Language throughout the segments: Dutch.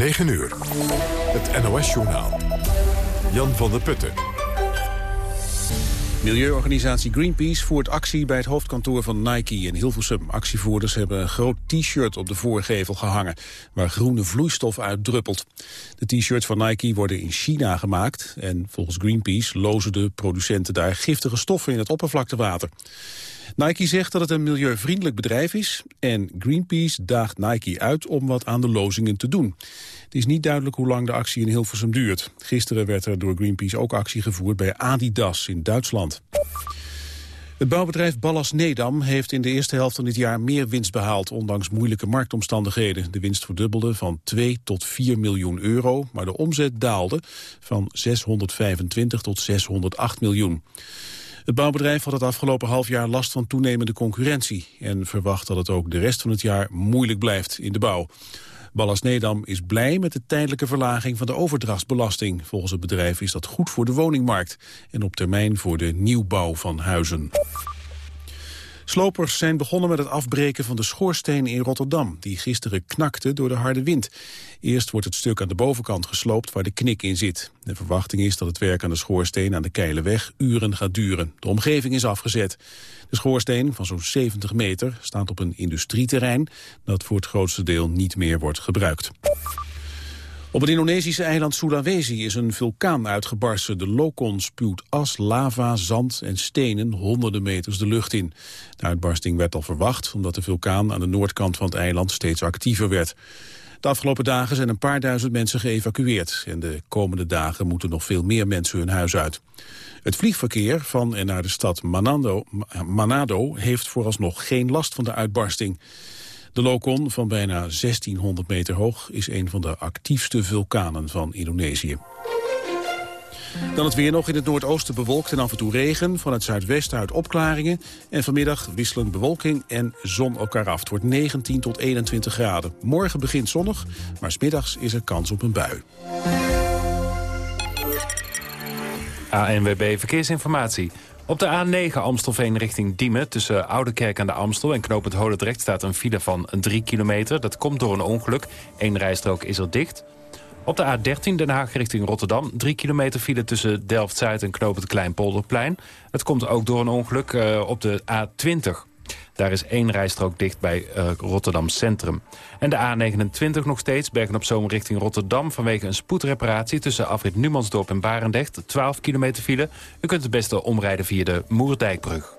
9 uur. Het NOS-journaal. Jan van der Putten. Milieuorganisatie Greenpeace voert actie bij het hoofdkantoor van Nike in Hilversum. Actievoerders hebben een groot t-shirt op de voorgevel gehangen... waar groene vloeistof uit druppelt. De t-shirts van Nike worden in China gemaakt... en volgens Greenpeace lozen de producenten daar giftige stoffen in het oppervlaktewater. Nike zegt dat het een milieuvriendelijk bedrijf is... en Greenpeace daagt Nike uit om wat aan de lozingen te doen. Het is niet duidelijk hoe lang de actie in Hilversum duurt. Gisteren werd er door Greenpeace ook actie gevoerd bij Adidas in Duitsland. Het bouwbedrijf Ballas Nedam heeft in de eerste helft van dit jaar meer winst behaald, ondanks moeilijke marktomstandigheden. De winst verdubbelde van 2 tot 4 miljoen euro, maar de omzet daalde van 625 tot 608 miljoen. Het bouwbedrijf had het afgelopen half jaar last van toenemende concurrentie... en verwacht dat het ook de rest van het jaar moeilijk blijft in de bouw. Ballas Nedam is blij met de tijdelijke verlaging van de overdrachtsbelasting. Volgens het bedrijf is dat goed voor de woningmarkt en op termijn voor de nieuwbouw van huizen. Slopers zijn begonnen met het afbreken van de schoorsteen in Rotterdam... die gisteren knakte door de harde wind. Eerst wordt het stuk aan de bovenkant gesloopt waar de knik in zit. De verwachting is dat het werk aan de schoorsteen aan de Keileweg uren gaat duren. De omgeving is afgezet. De schoorsteen van zo'n 70 meter staat op een industrieterrein... dat voor het grootste deel niet meer wordt gebruikt. Op het Indonesische eiland Sulawesi is een vulkaan uitgebarsten. De Lokon spuwt as, lava, zand en stenen honderden meters de lucht in. De uitbarsting werd al verwacht, omdat de vulkaan aan de noordkant van het eiland steeds actiever werd. De afgelopen dagen zijn een paar duizend mensen geëvacueerd. En de komende dagen moeten nog veel meer mensen hun huis uit. Het vliegverkeer van en naar de stad Manado, Manado heeft vooralsnog geen last van de uitbarsting. De Lokon van bijna 1600 meter hoog is een van de actiefste vulkanen van Indonesië. Dan het weer nog in het noordoosten bewolkt en af en toe regen. Van het zuidwesten uit opklaringen. En vanmiddag wisselend bewolking en zon elkaar af. Het wordt 19 tot 21 graden. Morgen begint zonnig, maar smiddags is er kans op een bui. ANWB Verkeersinformatie. Op de A9 Amstelveen richting Diemen... tussen Oudekerk aan de Amstel en Knoopend Holendrecht... staat een file van 3 kilometer. Dat komt door een ongeluk. Eén rijstrook is er dicht. Op de A13 Den Haag richting Rotterdam. 3 kilometer file tussen Delft-Zuid en Knoopend Kleinpolderplein. Het komt ook door een ongeluk uh, op de A20. Daar is één rijstrook dicht bij uh, Rotterdam Centrum. En de A29 nog steeds, Bergen op Zoom richting Rotterdam... vanwege een spoedreparatie tussen afrit Numansdorp en Barendrecht. 12 kilometer file. U kunt het beste omrijden via de Moerdijkbrug.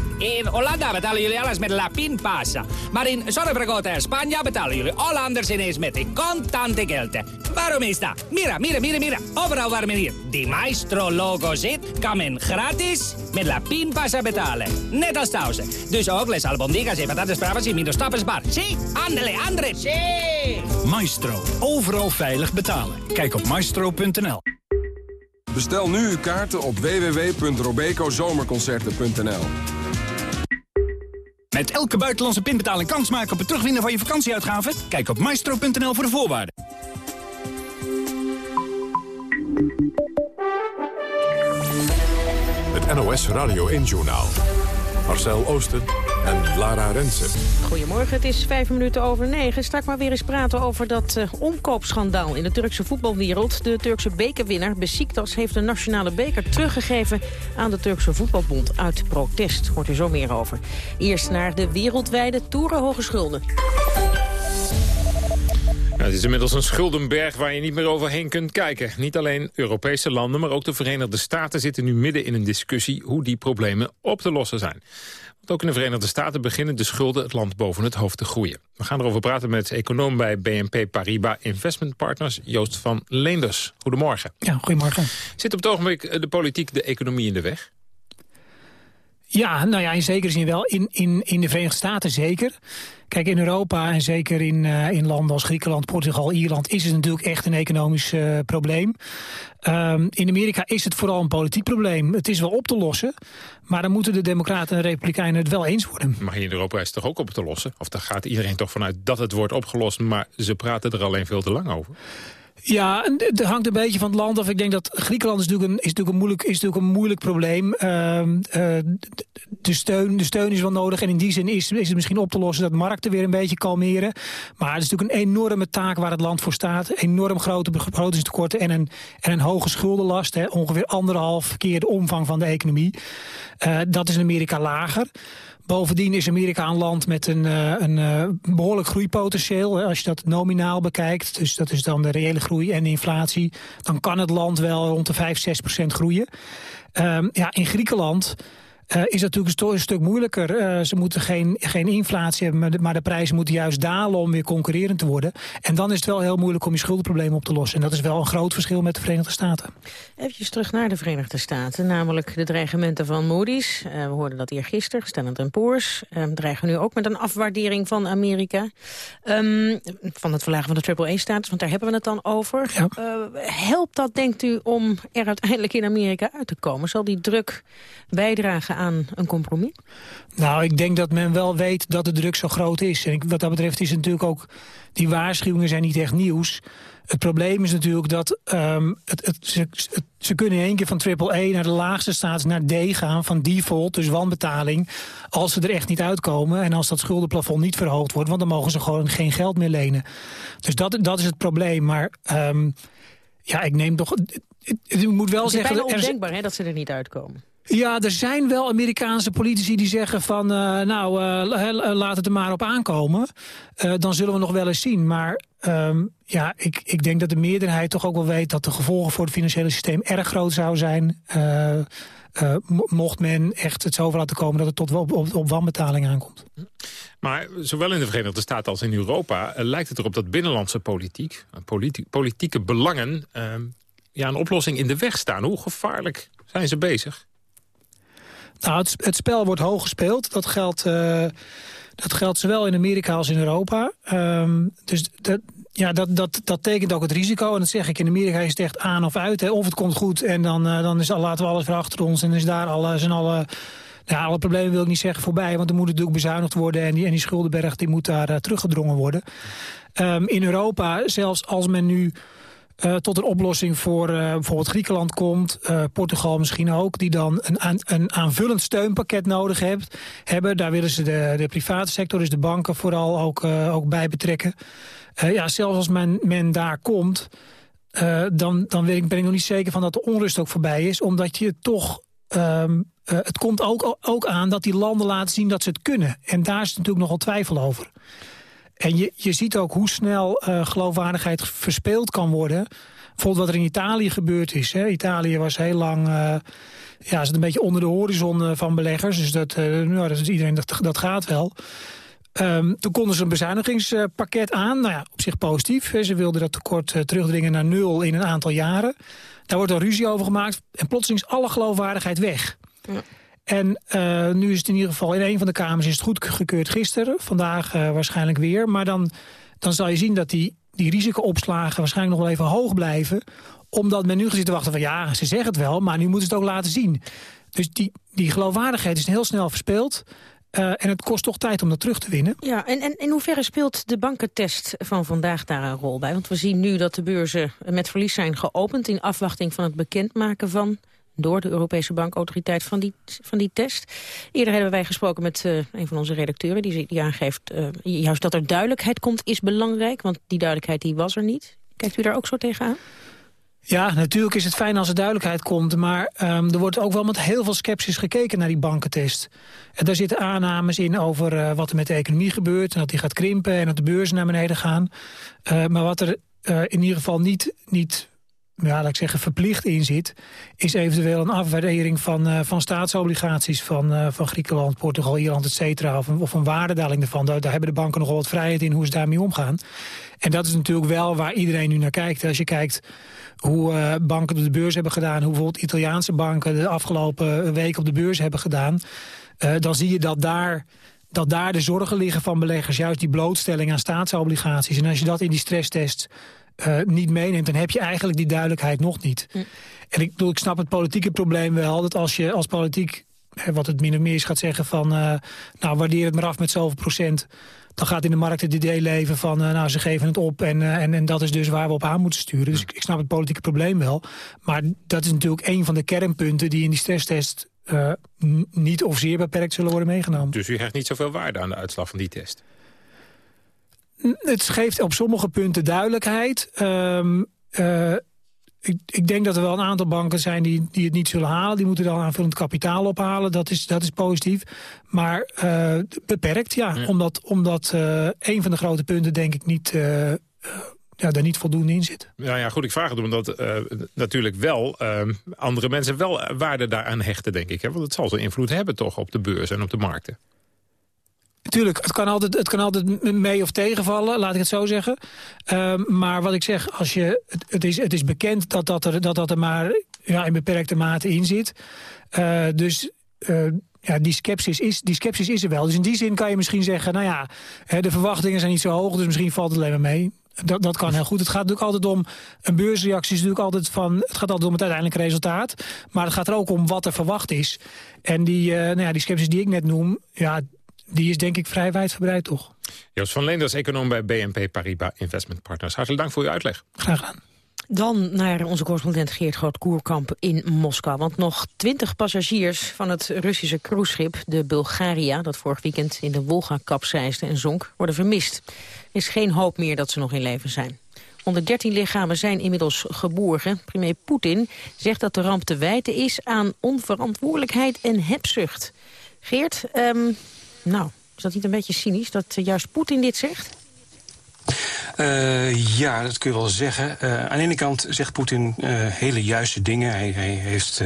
In Hollanda betalen jullie alles met La Pinpasa. Maar in Zorrebragota en Spanje betalen jullie Hollanders ineens met de contante gelden. Waarom is dat? Mira, mira, mira, mira. Overal waar men hier die Maestro-logo zit, kan men gratis met La Pinpasa betalen. Net als thuis. Dus ook les albondigas en patatas bravas y minder bar. Sí, andele, andre, sí. Maestro. Overal veilig betalen. Kijk op maestro.nl. Bestel nu uw kaarten op www.robecozomerconcerten.nl. Met elke buitenlandse pinbetaling kans maken op het terugwinnen van je vakantieuitgaven? Kijk op maestro.nl voor de voorwaarden. Het NOS Radio 1-journaal. Marcel Oosten en Lara Rensen. Goedemorgen, het is vijf minuten over negen. Straks maar weer eens praten over dat uh, omkoopschandaal in de Turkse voetbalwereld. De Turkse bekerwinnaar Besiktas heeft de nationale beker teruggegeven aan de Turkse voetbalbond uit protest. Hoort u zo meer over. Eerst naar de wereldwijde torenhoge schulden. Het is inmiddels een schuldenberg waar je niet meer overheen kunt kijken. Niet alleen Europese landen, maar ook de Verenigde Staten zitten nu midden in een discussie hoe die problemen op te lossen zijn. Want ook in de Verenigde Staten beginnen de schulden het land boven het hoofd te groeien. We gaan erover praten met econoom bij BNP Paribas Investment Partners, Joost van Leenders. Goedemorgen. Ja, goedemorgen. Zit op het ogenblik de politiek de economie in de weg? Ja, nou ja, in zekere zin wel. In, in, in de Verenigde Staten zeker. Kijk, in Europa en zeker in, uh, in landen als Griekenland, Portugal, Ierland... is het natuurlijk echt een economisch uh, probleem. Um, in Amerika is het vooral een politiek probleem. Het is wel op te lossen, maar dan moeten de democraten en republikeinen het wel eens worden. Maar in Europa is het toch ook op te lossen? Of daar gaat iedereen toch vanuit dat het wordt opgelost... maar ze praten er alleen veel te lang over? Ja, het hangt een beetje van het land af. Ik denk dat Griekenland is natuurlijk een, is natuurlijk een, moeilijk, is natuurlijk een moeilijk probleem. Uh, de, steun, de steun is wel nodig en in die zin is, is het misschien op te lossen dat markten weer een beetje kalmeren. Maar het is natuurlijk een enorme taak waar het land voor staat. Enorm grote begrotingstekorten en een, en een hoge schuldenlast. Hè, ongeveer anderhalf keer de omvang van de economie. Uh, dat is in Amerika lager. Bovendien is Amerika een land met een, uh, een uh, behoorlijk groeipotentieel. Als je dat nominaal bekijkt, dus dat is dan de reële groei en de inflatie... dan kan het land wel rond de 5, 6 procent groeien. Um, ja, in Griekenland uh, is dat natuurlijk een, stuk moeilijker. Uh, ze moeten geen, geen inflatie hebben, maar de, maar de, prijzen moeten juist dalen om weer concurrerend te worden. En dan is het wel heel moeilijk om je schuldenprobleem op te lossen. En dat is wel een groot verschil met de Verenigde Staten. Even terug naar de Verenigde Staten, namelijk de dreigementen van Moody's. Uh, we hoorden dat hier gisteren, Standard Poor's. dreigen nu ook met een afwaardering van Amerika. Um, van het verlagen van de AAA-status, want daar hebben we het dan over. Ja. helpt dat, denkt u, om er uiteindelijk in Amerika uit te komen? Zal die druk bijdragen aan een compromis? Nou, ik denk dat men wel weet dat de druk zo groot is. En wat dat betreft is het natuurlijk ook... die waarschuwingen zijn niet echt nieuws. Het probleem is natuurlijk dat um, het, het, ze, het, ze, kunnen in één keer van AAA naar de laagste staat naar D gaan, van default, dus wanbetaling, als ze er echt niet uitkomen en als dat schuldenplafond niet verhoogd wordt, want dan mogen ze gewoon geen geld meer lenen. Dus dat, dat is het probleem. Maar um, ja, ik neem toch... Ik moet wel het is zeggen... Het ondenkbaar hè, dat ze er niet uitkomen. Ja, er zijn wel Amerikaanse politici die zeggen van... Uh, nou, uh, laat het er maar op aankomen. Uh, dan zullen we nog wel eens zien. Maar um, ja, ik, ik denk dat de meerderheid toch ook wel weet... dat de gevolgen voor het financiële systeem erg groot zou zijn... mocht men echt het zover laten komen dat het tot op, op, op wanbetaling aankomt. Maar zowel in de Verenigde Staten als in Europa lijkt het erop dat binnenlandse politiek, politi politieke belangen, ehm, ja, een oplossing in de weg staan. Hoe gevaarlijk zijn ze bezig? Nou, het, spel wordt hoog gespeeld. Dat geldt, uh, dat geldt zowel in Amerika als in Europa. Um, dus dat, ja, dat, dat, dat tekent ook het risico. En dat zeg ik, in Amerika is het echt aan of uit. Hè. Of het komt goed en dan, uh, dan is, al, laten we alles weer achter ons. En is daar zijn alle, nou, alle problemen wil ik niet zeggen voorbij. Want er moet natuurlijk bezuinigd worden. En die, en die schuldenberg die moet daar uh, teruggedrongen worden. Um, in Europa, zelfs als men nu... Uh, tot een oplossing voor uh, bijvoorbeeld Griekenland komt, uh, Portugal misschien ook, die dan een, een aanvullend steunpakket nodig hebt, hebben. Daar willen ze de, de private sector, dus de banken vooral ook, ook bij betrekken. ja, zelfs als men, men daar komt, dan, dan ben ik, ben nog niet zeker van dat de onrust ook voorbij is, omdat je toch... Um, het komt ook, ook aan dat die landen laten zien dat ze het kunnen. En daar is natuurlijk nogal twijfel over. En je, je ziet ook hoe snel uh, geloofwaardigheid verspeeld kan worden. Bijvoorbeeld wat er in Italië gebeurd is. Hè. Italië was heel lang... Uh, ja, zit een beetje onder de horizon uh, van beleggers. Dus dat, nou, dat iedereen, dat, dat gaat wel. Um, toen konden ze een bezuinigingspakket aan. Nou ja, op zich positief. Ze wilden dat tekort terugdringen naar nul in een aantal jaren. Daar wordt dan ruzie over gemaakt. En plotseling is alle geloofwaardigheid weg. Ja. En uh, nu is het in ieder geval in een van de kamers is het goedgekeurd gisteren. Vandaag uh, waarschijnlijk weer. Maar dan, dan zal je zien dat die, die risicoopslagen waarschijnlijk nog wel even hoog blijven. Omdat men nu zit te wachten van ja, ze zeggen het wel, maar nu moeten ze het ook laten zien. Dus die, die geloofwaardigheid is heel snel verspeeld. Uh, en het kost toch tijd om dat terug te winnen. Ja, en, en in hoeverre speelt de bankentest van vandaag daar een rol bij? Want we zien nu dat de beurzen met verlies zijn geopend... in afwachting van het bekendmaken van door de Europese bankautoriteit van die, van die test. Eerder hebben wij gesproken met uh, een van onze redacteuren... die, die aangeeft uh, juist dat er duidelijkheid komt is belangrijk... want die duidelijkheid die was er niet. Kijkt u daar ook zo tegenaan? Ja, natuurlijk is het fijn als er duidelijkheid komt... maar um, er wordt ook wel met heel veel sceptisch gekeken naar die bankentest. En daar zitten aannames in over uh, wat er met de economie gebeurt... en dat die gaat krimpen en dat de beurzen naar beneden gaan. maar wat er in ieder geval niet, niet ja, laat ik zeggen, verplicht in zit... is eventueel een afwaardering van, uh, van staatsobligaties van, uh, van Griekenland, Portugal, Ierland, et cetera. Of, of een waardedaling ervan. Daar, hebben de banken nogal wat vrijheid in hoe ze daarmee omgaan. En dat is natuurlijk wel waar iedereen nu naar kijkt. Als je kijkt hoe uh, banken op de beurs hebben gedaan... hoe bijvoorbeeld Italiaanse banken de afgelopen week op de beurs hebben gedaan... dan zie je dat daar, dat daar de zorgen liggen van beleggers. Juist die blootstelling aan staatsobligaties. En als je dat in die stresstest niet meeneemt... dan heb je eigenlijk die duidelijkheid nog niet. Hm. En ik, bedoel, ik snap het politieke probleem wel... dat als je als politiek, wat het min of meer is, gaat zeggen van... nou, waardeer het maar af met zoveel procent dan gaat in de markt het idee leven van... Uh, nou, ze geven het op en, uh, en, en dat is dus waar we op aan moeten sturen. Dus ik, ik, snap het politieke probleem wel. Maar dat is natuurlijk een van de kernpunten die in die stresstest... Uh, niet of zeer beperkt zullen worden meegenomen. Dus u hecht niet zoveel waarde aan de uitslag van die test? Het geeft op sommige punten duidelijkheid. Um, ik, ik, denk dat er wel een aantal banken zijn die, die het niet zullen halen. Die moeten dan aanvullend kapitaal ophalen. Dat is, dat is positief. Maar uh, beperkt, ja. Omdat, omdat uh, een van de grote punten denk ik niet... Uh, ja, daar niet voldoende in zit. Ja, ja, goed, ik vraag het omdat natuurlijk wel andere mensen wel waarde daaraan hechten, denk ik. Hè? Want het zal zo'n invloed hebben toch op de beurs en op de markten. Tuurlijk, het kan, altijd, het kan altijd mee of tegenvallen, laat ik het zo zeggen. Uh, maar wat ik zeg, als je, het, het, is, het is bekend dat dat er, dat dat er maar ja, in beperkte mate in zit. Uh, dus uh, ja, die, skepsis is, die is er wel. Dus in die zin kan je misschien zeggen, nou ja, de verwachtingen zijn niet zo hoog... dus misschien valt het alleen maar mee. Dat, dat kan heel goed. Het gaat natuurlijk altijd om, een beursreactie is natuurlijk altijd van, het gaat altijd om het uiteindelijke resultaat. Maar het gaat er ook om wat er verwacht is. En die, uh, nou ja, die skepsis die ik net noem, ja, die is denk ik vrij wijdverbreid toch. Joost van Leenders, econoom bij BNP Paribas Investment Partners. Hartelijk dank voor uw uitleg. Graag gedaan. Dan naar onze correspondent Geert Groot-Koerkamp in Moskou. Want nog twintig passagiers van het Russische cruiseschip, de Bulgaria... dat vorig weekend in de Wolga kapseisde en zonk, worden vermist. Er is geen hoop meer dat ze nog in leven zijn. 113 lichamen zijn inmiddels geborgen. Premier Poetin zegt dat de ramp te wijten is aan onverantwoordelijkheid en hebzucht. Geert, um, nou, is dat niet een beetje cynisch dat eh, juist Poetin dit zegt? Uh, ja, dat kun je wel zeggen. Uh, aan de ene kant zegt Poetin uh, hele juiste dingen. Hij, heeft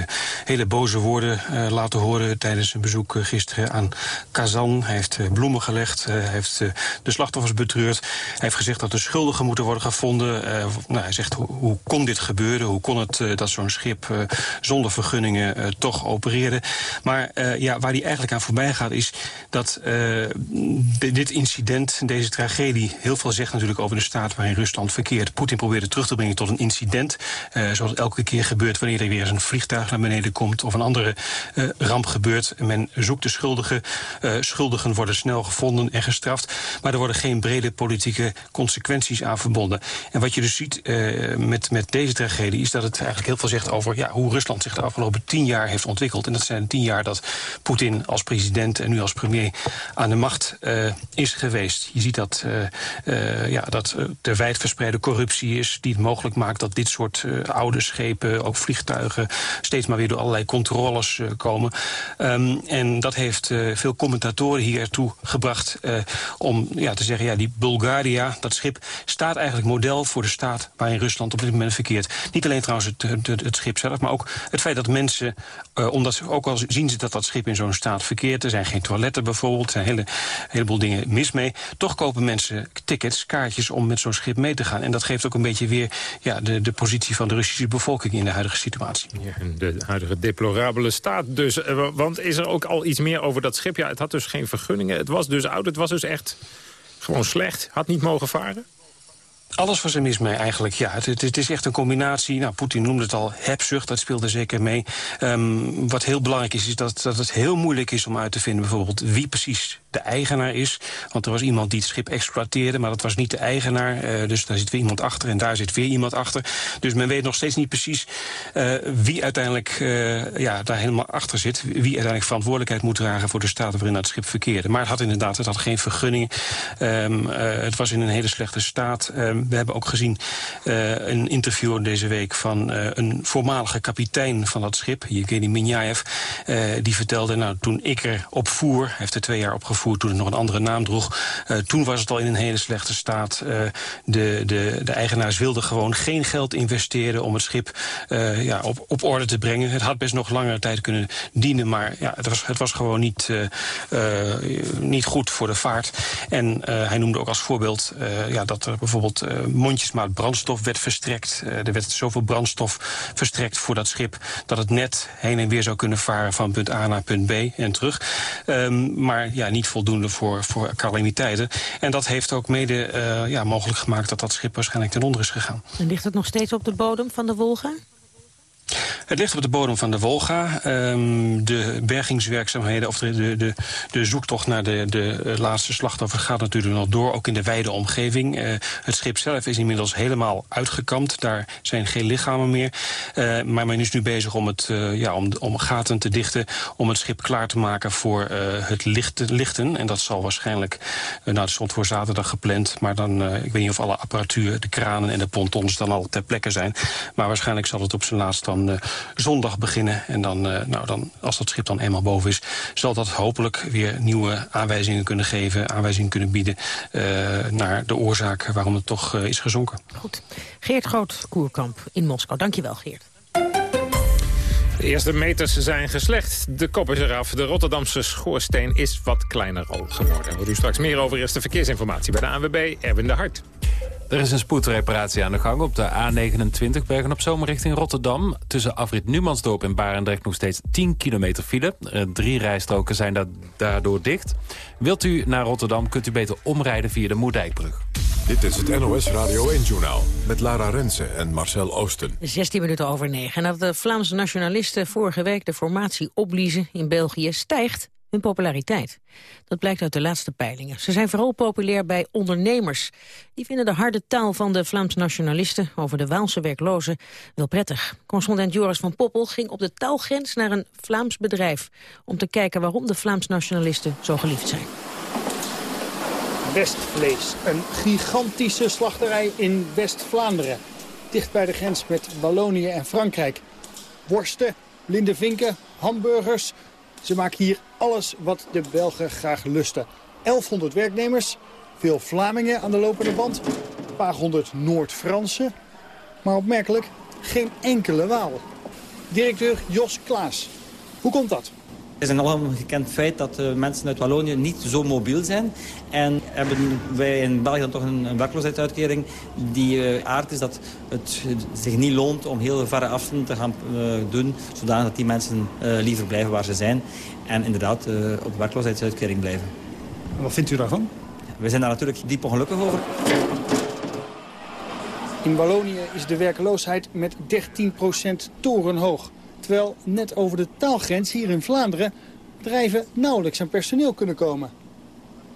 hele boze woorden laten horen tijdens een bezoek gisteren aan Kazan. Hij heeft bloemen gelegd, hij heeft de slachtoffers betreurd. Hij heeft gezegd dat de schuldigen moeten worden gevonden. nou, hij zegt, hoe, hoe, kon dit gebeuren? Hoe kon het dat zo'n schip zonder vergunningen toch opereerde? Maar ja, waar hij eigenlijk aan voorbij gaat is dat dit incident, deze tragedie, heel veel zegt natuurlijk over de staat waarin Rusland verkeert. Poetin probeert terug te brengen tot een incident. Uh, zoals elke keer gebeurt wanneer er weer eens een vliegtuig naar beneden komt... of een andere uh, ramp gebeurt. Men zoekt de schuldigen. Uh, schuldigen worden snel gevonden en gestraft. Maar er worden geen brede politieke consequenties aan verbonden. En wat je dus ziet met, met deze tragedie... is dat het eigenlijk heel veel zegt over ja, hoe Rusland zich de afgelopen tien jaar heeft ontwikkeld. En dat zijn tien jaar dat Poetin als president en nu als premier aan de macht is geweest. Je ziet dat ja, dat er wijdverspreide corruptie is... die het mogelijk maakt dat dit soort uh, oude schepen, ook vliegtuigen... steeds maar weer door allerlei controles komen. Um, en dat heeft veel commentatoren hiertoe gebracht... om ja, te zeggen, ja, die Bulgaria, dat schip... staat eigenlijk model voor de staat waarin Rusland op dit moment verkeert. Niet alleen trouwens het, het, schip zelf, maar ook het feit dat mensen... omdat ze ook al zien ze dat dat schip in zo'n staat verkeert... er zijn geen toiletten bijvoorbeeld, er zijn een hele, heleboel dingen mis mee... toch kopen mensen tickets, kaartjes om met zo'n schip mee te gaan. En dat geeft ook een beetje weer ja, de, de positie van de Russische bevolking in de huidige situatie. Ja, de huidige deplorabele staat dus. Eh, want is er ook al iets meer over dat schip? Ja, het had dus geen vergunningen. Het was dus oud. Het was dus echt gewoon slecht. Had niet mogen varen? Alles was er mis mee eigenlijk, ja. Het, het, is echt een combinatie, nou, Poetin noemde het al, hebzucht, dat speelde zeker mee. Um, wat heel belangrijk is, is dat, dat het heel moeilijk is om uit te vinden... bijvoorbeeld wie precies de eigenaar is. Want er was iemand die het schip exploiteerde, maar dat was niet de eigenaar. Uh, dus daar zit weer iemand achter en daar zit weer iemand achter. Dus men weet nog steeds niet precies uh, wie uiteindelijk uh, ja, daar helemaal achter zit. Wie uiteindelijk verantwoordelijkheid moet dragen voor de staat waarin dat schip verkeerde. Maar het had inderdaad, het had geen vergunning. Um, het was in een hele slechte staat. Um, we hebben ook gezien een interview deze week van een voormalige kapitein van dat schip, Yevgeny Minyaev. die vertelde, nou, toen ik er op voer, heeft er twee jaar op gevoerd toen het nog een andere naam droeg. toen was het al in een hele slechte staat. de, de, de eigenaars wilden gewoon geen geld investeren om het schip ja, op, op orde te brengen. Het had best nog langere tijd kunnen dienen, maar ja, het, was, het was gewoon niet, niet goed voor de vaart. En hij noemde ook als voorbeeld ja, dat er bijvoorbeeld mondjesmaat brandstof werd verstrekt. er werd zoveel brandstof verstrekt voor dat schip dat het net heen en weer zou kunnen varen van punt A naar punt B en terug. Um, maar ja, niet voldoende voor, voor calamiteiten. En dat heeft ook mede uh, ja, mogelijk gemaakt dat dat schip waarschijnlijk ten onder is gegaan. En ligt het nog steeds op de bodem van de Wolga? Het ligt op de bodem van de Wolga. Um, de bergingswerkzaamheden of de, de, de, zoektocht naar de, de laatste slachtoffer gaat natuurlijk nog door, ook in de wijde omgeving. Uh, het schip zelf is inmiddels helemaal uitgekampt. Daar zijn geen lichamen meer. Uh, maar men is nu bezig om, het, ja, om, om gaten te dichten, om het schip klaar te maken voor het lichten, lichten. En dat zal waarschijnlijk, nou het stond voor zaterdag gepland, maar dan, ik weet niet of alle apparatuur, de kranen en de pontons dan al ter plekke zijn. Maar waarschijnlijk zal het op zijn laatst dan zondag beginnen. En dan, uh, nou dan, als dat schip dan eenmaal boven is... zal dat hopelijk weer nieuwe aanwijzingen kunnen geven... aanwijzingen kunnen bieden uh, naar de oorzaak waarom het toch is gezonken. Goed. Geert Groot-Koerkamp in Moskou. Dankjewel, Geert. De eerste meters zijn geslecht. De kop is eraf. De Rotterdamse schoorsteen is wat kleiner geworden. We doen straks meer over eerste verkeersinformatie bij de ANWB. Erwin de Hart. Er is een spoedreparatie aan de gang op de A29 Bergen op Zomer richting Rotterdam. Tussen afrit Numansdorp en Barendrecht nog steeds 10 kilometer file. Drie rijstroken zijn daardoor dicht. Wilt u naar Rotterdam kunt u beter omrijden via de Moerdijkbrug. Dit is het NOS Radio 1-journaal met Lara Rensen en Marcel Oosten. 16 minuten over 9. Nadat de Vlaamse nationalisten vorige week de formatie opliezen in België... stijgt hun populariteit. Dat blijkt uit de laatste peilingen. Ze zijn vooral populair bij ondernemers. Die vinden de harde taal van de Vlaams nationalisten over de Waalse werklozen wel prettig. Correspondent Joris van Poppel ging op de taalgrens naar een Vlaams bedrijf... om te kijken waarom de Vlaams nationalisten zo geliefd zijn. Westvlees, een gigantische slachterij in West-Vlaanderen. Dicht bij de grens met Wallonië en Frankrijk. Worsten, blinde vinken, hamburgers, ze maken hier alles wat de Belgen graag lusten. 1100 werknemers, veel Vlamingen aan de lopende band, een paar honderd Noord-Fransen. Maar opmerkelijk geen enkele Waal. Directeur Jos Klaas. Hoe komt dat? Het is een algemeen gekend feit dat uh, mensen uit Wallonië niet zo mobiel zijn. En hebben wij in België dan toch een, een werkloosheidsuitkering die uh, aard is dat het zich niet loont om heel verre afstanden te gaan uh, doen. Zodanig dat die mensen liever blijven waar ze zijn. En inderdaad op de werkloosheidsuitkering blijven. wat vindt u daarvan? We zijn daar natuurlijk diep ongelukkig over. In Wallonië is de werkloosheid met 13% torenhoog. Terwijl net over de taalgrens hier in Vlaanderen bedrijven nauwelijks aan personeel kunnen komen.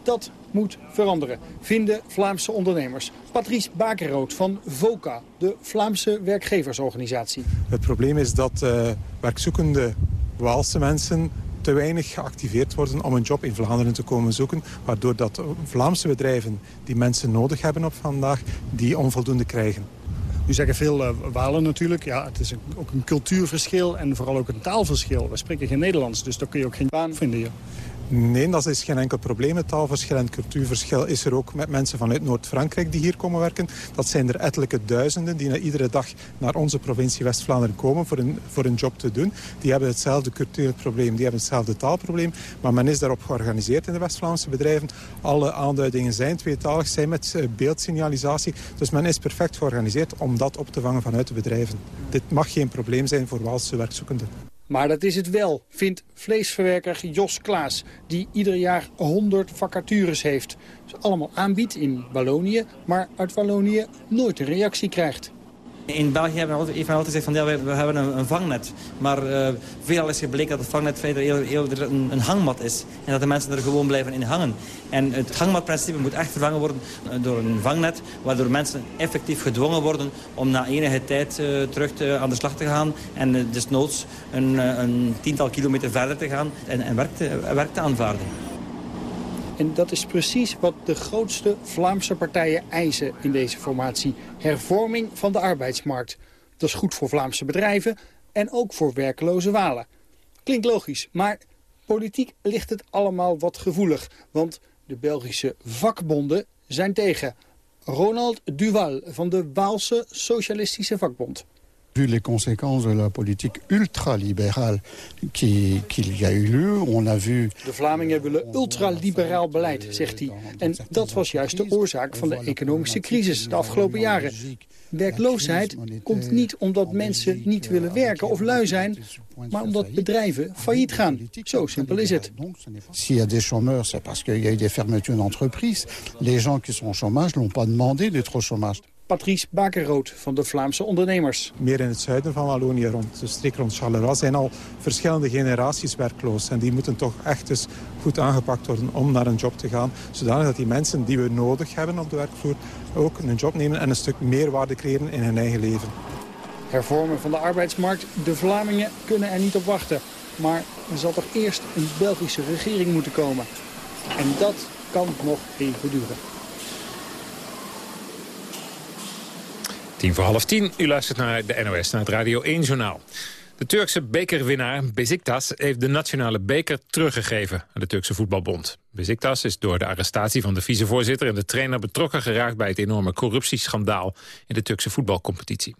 Dat moet veranderen, vinden Vlaamse ondernemers. Patrice Bakerrood van VOCA, de Vlaamse werkgeversorganisatie. Het probleem is dat uh, werkzoekende Waalse mensen te weinig geactiveerd worden om een job in Vlaanderen te komen zoeken. Waardoor dat Vlaamse bedrijven die mensen nodig hebben op vandaag, die onvoldoende krijgen. U zeggen veel uh, Walen natuurlijk. Ja, het is ook een cultuurverschil en vooral ook een taalverschil. We spreken geen Nederlands, dus daar kun je ook geen baan vinden hier. Nee, dat is geen enkel probleem. Het taalverschil en cultuurverschil is er ook met mensen vanuit Noord-Frankrijk die hier komen werken. Dat zijn er ettelijke duizenden die iedere dag naar onze provincie West-Vlaanderen komen voor een, voor een job te doen. Die hebben hetzelfde cultuurprobleem, die hebben hetzelfde taalprobleem. Maar men is daarop georganiseerd in de West-Vlaamse bedrijven. Alle aanduidingen zijn tweetalig, zijn met eh, beeldsignalisatie. Dus men is perfect georganiseerd om dat op te vangen vanuit de bedrijven. Dit mag geen probleem zijn voor Waalse werkzoekenden. Maar dat is het wel, vindt vleesverwerker Jos Klaas... die ieder jaar 100 vacatures heeft. Ze allemaal aanbiedt in Wallonië, maar uit Wallonië nooit een reactie krijgt. In België hebben we altijd, altijd gezegd van ja, we, we hebben een, een, vangnet. Maar uh, veelal is gebleken dat het vangnet eerder een, een, hangmat is. En dat de mensen er gewoon blijven in hangen. En het hangmatprincipe moet echt vervangen worden eh, door een vangnet. Waardoor mensen effectief gedwongen worden om na enige tijd uh, terug te, aan de slag te gaan. En uh, desnoods een, een, tiental kilometer verder te gaan en, en werk te aanvaarden. En dat is precies wat de grootste Vlaamse partijen eisen in deze formatie. Hervorming van de arbeidsmarkt. Dat is goed voor Vlaamse bedrijven en ook voor werkloze Walen. Klinkt logisch, maar Politiek ligt het allemaal wat gevoelig, want de Belgische vakbonden zijn tegen. Ronald Duval van de Waalse Socialistische Vakbond. Vu les conséquences de la politique ultralibérale qu'il qui y a eu lieu, on a vu... De Vlamingen willen ultraliberaal beleid, zegt hij. En dat was juist de oorzaak van de economische crisis de afgelopen jaren. Werkloosheid komt niet omdat mensen niet willen werken of lui zijn, maar omdat bedrijven failliet gaan. Zo simpel is het. S'il y a des chômeurs, c'est parce qu'il y a eu des fermetures d'entreprises. Les gens qui sont au chômage n'ont pas demandé d'être au chômage. Patrice Bakerrood van de Vlaamse ondernemers. Meer in het zuiden van Wallonië, rond de streek rond Charleroi, zijn al verschillende generaties werkloos. En die moeten toch echt dus goed aangepakt worden om naar een job te gaan. Zodanig dat die mensen die we nodig hebben op de werkvloer ook een job nemen en een stuk meerwaarde creëren in hun eigen leven. Hervormen van de arbeidsmarkt, de Vlamingen kunnen er niet op wachten. Maar er zal toch eerst een Belgische regering moeten komen. En dat kan nog even duren. Tien voor half tien. U luistert naar de NOS, naar het Radio 1-journaal. De Turkse bekerwinnaar Beziktas heeft de nationale beker teruggegeven aan de Turkse voetbalbond. Beziktas is door de arrestatie van de vicevoorzitter en de trainer betrokken geraakt bij het enorme corruptieschandaal in de Turkse voetbalcompetitie.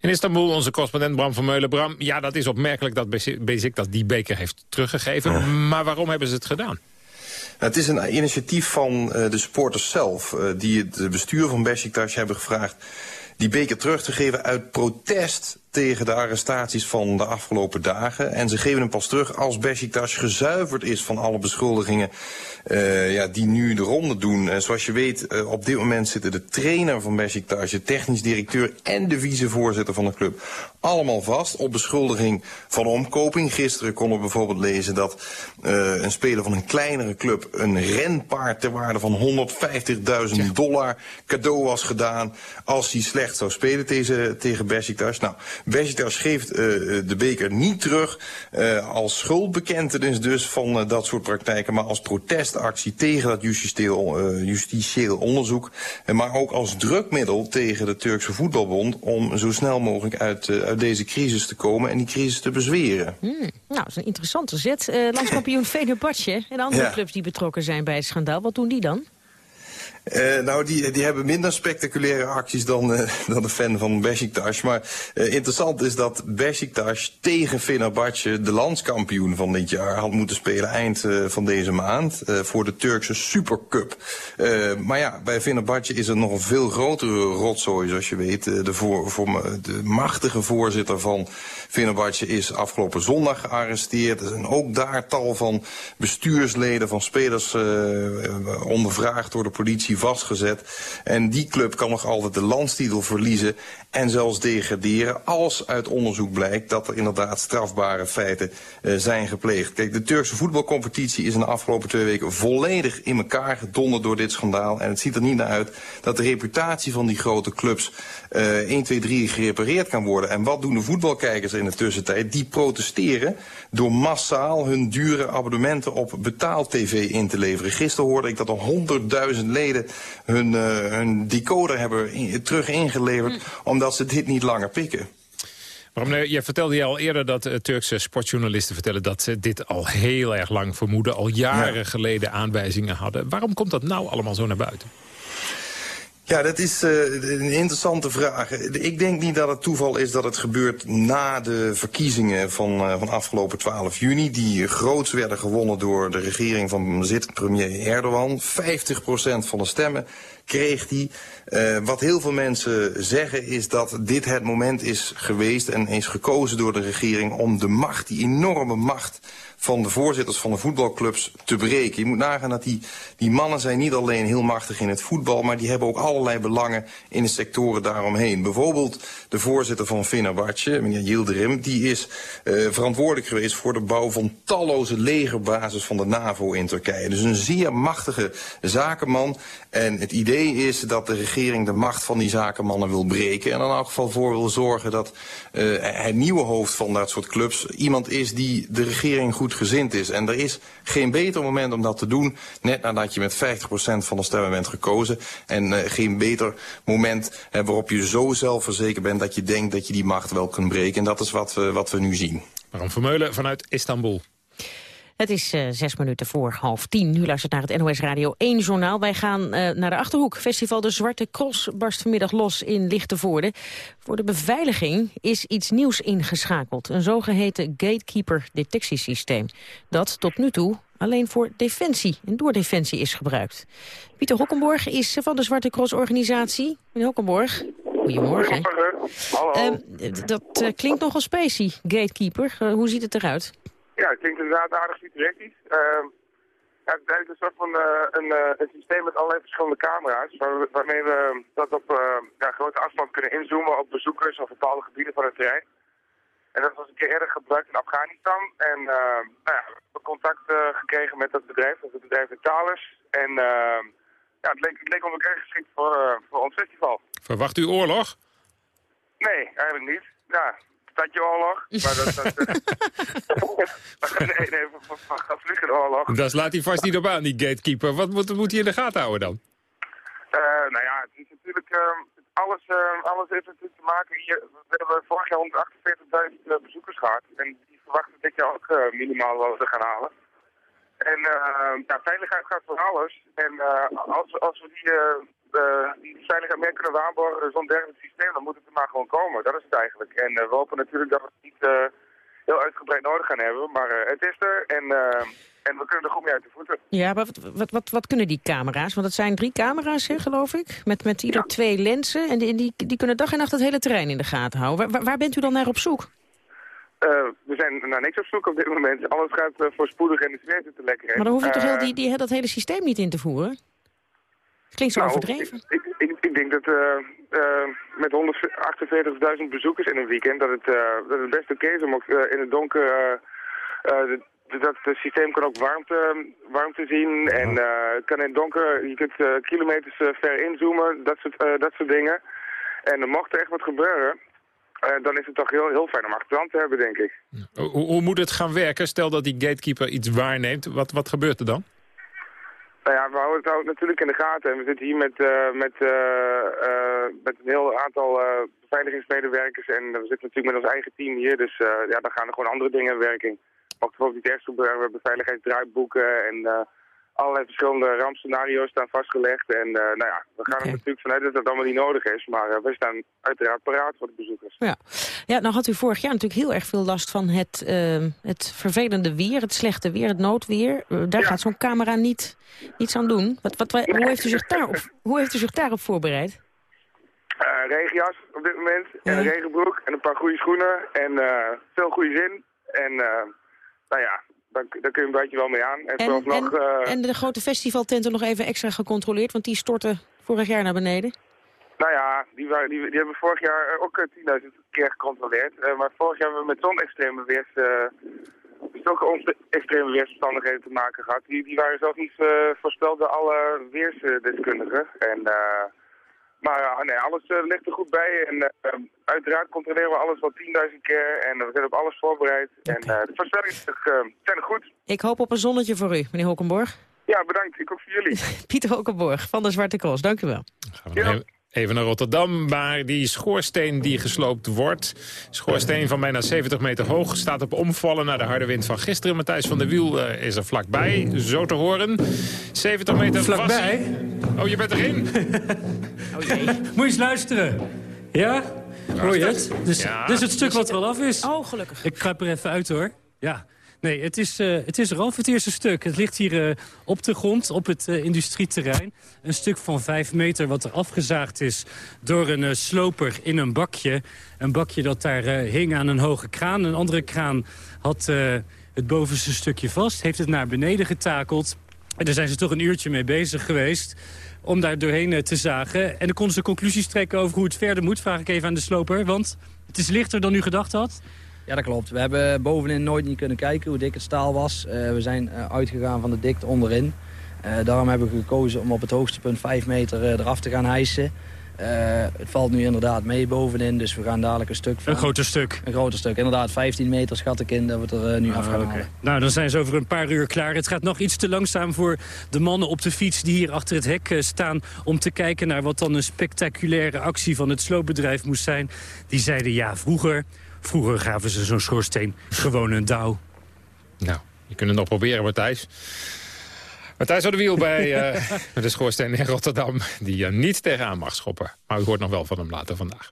In Istanbul onze correspondent Bram van Meulen. Bram, ja dat is opmerkelijk dat Beziktas die beker heeft teruggegeven, maar waarom hebben ze het gedaan? Het is een initiatief van de supporters zelf, die het bestuur van Besiktas hebben gevraagd die beker terug te geven uit protest tegen de arrestaties van de afgelopen dagen. En ze geven hem pas terug als Besiktas gezuiverd is van alle beschuldigingen uh, ja, die nu de ronde doen. Zoals je weet, uh, op dit moment zitten de trainer van Besiktas, de technisch directeur en de vicevoorzitter van de club allemaal vast op beschuldiging van omkoping. Gisteren konden we bijvoorbeeld lezen dat een speler van een kleinere club een renpaard ter waarde van 150.000 dollar cadeau was gedaan als hij slecht zou spelen tegen, tegen Besiktas. Nou, Besiktas geeft de beker niet terug als schuldbekentenis dus van dat soort praktijken, maar als protest actie tegen dat justitieel, justitieel onderzoek. Maar ook als drukmiddel tegen de Turkse voetbalbond... om zo snel mogelijk uit, uit deze crisis te komen en die crisis te bezweren. Hmm, nou, dat is een interessante zet. Landskampioen Fenerbahce en andere Ja. clubs die betrokken zijn bij het schandaal. Wat doen die dan? Uh, nou, die, die hebben minder spectaculaire acties dan, uh, dan de fan van Besiktas. Maar uh, interessant is dat Besiktas tegen Fenerbahce de landskampioen van dit jaar had moeten spelen eind van deze maand voor de Turkse Supercup. maar ja, bij Fenerbahce is er nog een veel grotere rotzooi, zoals je weet. de, voor, voor, de machtige voorzitter van Fenerbahce is afgelopen zondag gearresteerd. Er zijn ook daar tal van bestuursleden van spelers ondervraagd door de politie vastgezet. En die club kan nog altijd de landstitel verliezen en zelfs degraderen als uit onderzoek blijkt dat er inderdaad strafbare feiten uh, zijn gepleegd. Kijk, de Turkse voetbalcompetitie is in de afgelopen twee weken volledig in elkaar gedonderd door dit schandaal. En het ziet er niet naar uit dat de reputatie van die grote clubs uh, 1, 2, 3 gerepareerd kan worden. En wat doen de voetbalkijkers in de tussentijd? Die protesteren door massaal hun dure abonnementen op betaal-tv in te leveren. Gisteren hoorde ik dat er 100.000 leden hun, uh, hun decoder hebben in, terug ingeleverd... Mm. omdat ze dit niet langer pikken. Waarom, je vertelde je al eerder dat uh, Turkse sportjournalisten vertellen... dat ze dit al heel erg lang vermoeden, al jaren ja. geleden aanwijzingen hadden. Waarom komt dat nou allemaal zo naar buiten? Ja, dat is uh, een interessante vraag. Ik denk niet dat het toeval is dat het gebeurt na de verkiezingen van, uh, van afgelopen 12 juni. Die groots werden gewonnen door de regering van zittend premier Erdogan. 50% van de stemmen kreeg hij. Uh, wat heel veel mensen zeggen is dat dit het moment is geweest en is gekozen door de regering om de macht, die enorme macht van de voorzitters van de voetbalclubs te breken. Je moet nagaan dat die, die mannen zijn niet alleen heel machtig in het voetbal... maar die hebben ook allerlei belangen in de sectoren daaromheen. Bijvoorbeeld de voorzitter van Fenerbahce, meneer Yildirim... die is uh, verantwoordelijk geweest voor de bouw van talloze legerbases van de NAVO in Turkije. Dus een zeer machtige zakenman. En het idee is dat de regering de macht van die zakenmannen wil breken... en in elk geval voor wil zorgen dat uh, het nieuwe hoofd van dat soort clubs... iemand is die de regering goed gezind is. En er is geen beter moment om dat te doen... net nadat je met 50% van de stemmen bent gekozen. En uh, geen beter moment uh, waarop je zo zelfverzekerd bent... dat je denkt dat je die macht wel kunt breken. En dat is wat we, wat we nu zien. Waarom Vermeulen vanuit Istanbul. Het is uh, zes minuten voor half tien. Nu luistert naar het NOS Radio 1 journaal. Wij gaan uh, naar de Achterhoek. Festival De Zwarte Cross barst vanmiddag los in Lichtenvoorde. Voor de beveiliging is iets nieuws ingeschakeld. Een zogeheten gatekeeper detectiesysteem. Dat tot nu toe alleen voor defensie en door defensie is gebruikt. Pieter Hokkenborg is van de Zwarte Cross organisatie. Meneer Hokkenborg, goedemorgen. Hallo. Uh, dat uh, klinkt nogal specie, gatekeeper. Hoe ziet het eruit? Ja, het klinkt inderdaad aardig futuristisch. Ehm, ja, het is een soort van een, een, systeem met allerlei verschillende camera's, waar, waarmee we dat op ja, grote afstand kunnen inzoomen op bezoekers of bepaalde gebieden van het terrein. En dat was een keer eerder gebruikt in Afghanistan. En uh, nou ja, we hebben contact uh, gekregen met dat bedrijf, dat is het bedrijf Thales. En uh, ja, het leek, het leek ons ook erg geschikt voor, voor ons festival. Verwacht u oorlog? Nee, eigenlijk niet. Ja, stadje oorlog. Maar dat, dat, nee, nee, geen oorlog. Dat slaat hij vast niet op aan, die gatekeeper. Wat moet, moet hij in de gaten houden dan? nou ja, het is natuurlijk alles, uh, alles heeft natuurlijk te maken. Hier, we hebben vorig jaar 148.000 bezoekers gehad. En die verwachten dit jaar ook uh, minimaal wel te gaan halen. En uh, ja, veiligheid gaat voor alles. En als, als we die, die veiligheid meer kunnen waarborgen, zo'n dergelijk systeem, dan moet het er maar gewoon komen. Dat is het eigenlijk. En we hopen natuurlijk dat we het niet heel uitgebreid nodig gaan hebben. Maar het is er en, en we kunnen er goed mee uit de voeten. Ja, maar wat, wat, wat, wat kunnen die camera's? Want het zijn drie camera's, hè, geloof ik. Met, met ieder ja. twee lenzen. En die, die, die kunnen dag en nacht het hele terrein in de gaten houden. Waar, waar bent u dan naar op zoek? Uh, we zijn naar niks op zoek op dit moment. Alles gaat uh, voorspoedig en de sfeer zit er lekker in. Maar dan hoef je toch uh, heel die, die, dat hele systeem niet in te voeren? Klinkt zo nou, overdreven. Ik, ik, ik, denk dat met 148.000 bezoekers in een weekend... dat het, dat het best oké is om ook in het donker... De, dat het systeem kan ook warmte, warmte zien en uh, kan in het donker, je kunt uh, kilometers uh, ver inzoomen, dat soort, dat soort dingen. En mocht er echt wat gebeuren, dan is het toch heel, heel fijn om achterhand te hebben, denk ik. Hoe, hoe, moet het gaan werken? Stel dat die gatekeeper iets waarneemt, wat, wat gebeurt er dan? Nou ja, we houden het natuurlijk in de gaten. En we zitten hier met, met, met een heel aantal beveiligingsmedewerkers. En we zitten natuurlijk met ons eigen team hier, dus ja, dan gaan er gewoon andere dingen in werking. Ook bijvoorbeeld niet echt we hebben en uh, allerlei verschillende rampscenario's staan vastgelegd. En uh, nou ja, we gaan okay. er natuurlijk vanuit dat dat allemaal niet nodig is, maar uh, we staan uiteraard paraat voor de bezoekers. Ja. ja, nou had u vorig jaar natuurlijk heel erg veel last van het, het vervelende weer, het slechte weer, het noodweer. daar ja. gaat zo'n camera niet, niets aan doen. Wat, wat, hoe, heeft u zich daarop, hoe heeft u zich daarop voorbereid? regenjas op dit moment, en een regenbroek en een paar goede schoenen en veel goede zin. En nou ja, daar, daar kun je een beetje wel mee aan. En, en, nog, en, uh, en de grote festivaltenten nog even extra gecontroleerd, want die stortten vorig jaar naar beneden? Nou ja, die, waren, die, die hebben vorig jaar ook 10.000 keer gecontroleerd. Uh, maar vorig jaar hebben we met zo'n extreme weers... Uh, zulke extreme weersomstandigheden te maken gehad. Die, die waren zelfs niet voorspeld door alle weersdeskundigen. En... Maar uh, nee, alles uh, ligt er goed bij. En uh, uiteraard controleren we alles wel 10.000 keer. En we zijn op alles voorbereid. Okay. En de voorspellingen zijn er goed. Ik hoop op een zonnetje voor u, meneer Hokkenborg. Ja, bedankt. Ik ook voor jullie. Pieter Hokkenborg van de Zwarte Cross, dank u wel. Gaan we ja. Even naar Rotterdam, waar die schoorsteen die gesloopt wordt... schoorsteen van bijna 70 meter hoog, staat op omvallen... naar de harde wind van gisteren. Matthijs van der Wiel uh, is er vlakbij, zo te horen. 70 meter Vlakbij? Oh, je bent erin? oh jee. Moet je eens luisteren. Ja? Hoor je het? Dus, ja. dus het stuk wat er al af is. Oh, gelukkig. Ik kruip er even uit, hoor. Ja. Nee, het is, uh, het is eerste stuk. Het ligt hier uh, op de grond, op het uh, industrieterrein. Een stuk van vijf meter wat er afgezaagd is door een sloper in een bakje. Een bakje dat daar hing aan een hoge kraan. Een andere kraan had het bovenste stukje vast, heeft het naar beneden getakeld. En daar zijn ze toch een uurtje mee bezig geweest om daar doorheen te zagen. En dan konden ze conclusies trekken over hoe het verder moet, vraag ik even aan de sloper. Want het is lichter dan u gedacht had. Ja, dat klopt. We hebben bovenin nooit niet kunnen kijken hoe dik het staal was. Uh, we zijn uh, uitgegaan van de dikte onderin. Uh, daarom hebben we gekozen om op het hoogste punt 5 meter eraf te gaan hijsen. het valt nu inderdaad mee bovenin, dus we gaan dadelijk een stuk van. Een groter stuk? Een groter stuk, inderdaad. 15 meter schat ik in dat we het er nu ah, af gaan okay. Nou, dan zijn ze over een paar uur klaar. Het gaat nog iets te langzaam voor de mannen op de fiets die hier achter het hek staan... om te kijken naar wat dan een spectaculaire actie van het sloopbedrijf moest zijn. Die zeiden ja, vroeger... Vroeger gaven ze zo'n schoorsteen gewoon een douw. Nou, Je kunt het nog proberen, Matthijs. Matthijs had de wiel bij uh, de schoorsteen in Rotterdam... die je niet tegenaan mag schoppen. Maar u hoort nog wel van hem later vandaag.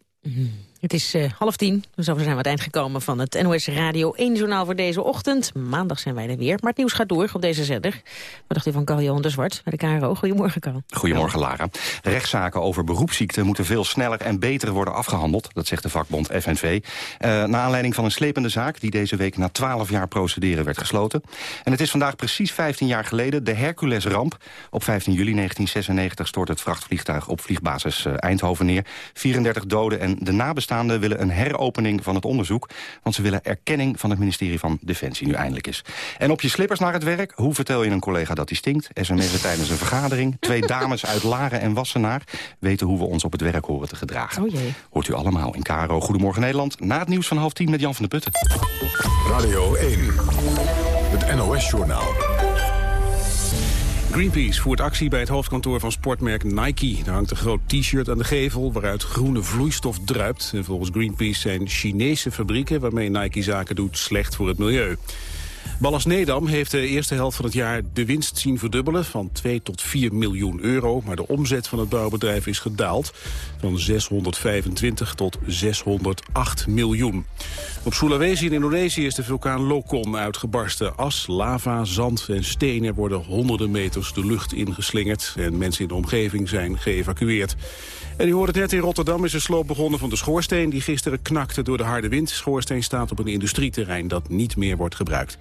Het is uh, half tien, dus we zijn we aan het eind gekomen van het NOS Radio 1 journaal voor deze ochtend. Maandag zijn wij er weer, maar het nieuws gaat door op deze zender. Wat dacht u van Carl-Johan de Zwart bij de KRO? Goedemorgen, Carl. Goedemorgen, Lara. Rechtszaken over beroepsziekten moeten veel sneller en beter worden afgehandeld. Dat zegt de vakbond FNV. Uh, eh, na aanleiding van een slepende zaak die deze week na 12 jaar procederen werd gesloten. En het is vandaag precies 15 jaar geleden de Hercules-ramp. Op 15 juli 1996 stort het vrachtvliegtuig op vliegbasis uh, Eindhoven neer. 34 doden en de nabestaanden willen een heropening van het onderzoek... want ze willen erkenning van het ministerie van Defensie nu eindelijk is. En op je slippers naar het werk, hoe vertel je een collega dat hij stinkt? sms'en tijdens een vergadering. Twee dames uit Laren en Wassenaar weten hoe we ons op het werk horen te gedragen. Oh jee. Hoort u allemaal in Caro Goedemorgen Nederland... na het nieuws van half tien met Jan van der Putten. Radio 1, het NOS-journaal. Greenpeace voert actie bij het hoofdkantoor van sportmerk Nike. Er hangt een groot t-shirt aan de gevel waaruit groene vloeistof druipt. En volgens Greenpeace zijn Chinese fabrieken waarmee Nike zaken doet slecht voor het milieu. Ballas Nedam heeft de eerste helft van het jaar de winst zien verdubbelen... van 2 tot 4 miljoen euro, maar de omzet van het bouwbedrijf is gedaald... van 625 tot 608 miljoen. Op Sulawesi in Indonesië is de vulkaan Lokon uitgebarsten. As, lava, zand en stenen worden honderden meters de lucht ingeslingerd... en mensen in de omgeving zijn geëvacueerd. En u hoort het net, in Rotterdam is een sloop begonnen van de schoorsteen... die gisteren knakte door de harde wind. Schoorsteen staat op een industrieterrein dat niet meer wordt gebruikt.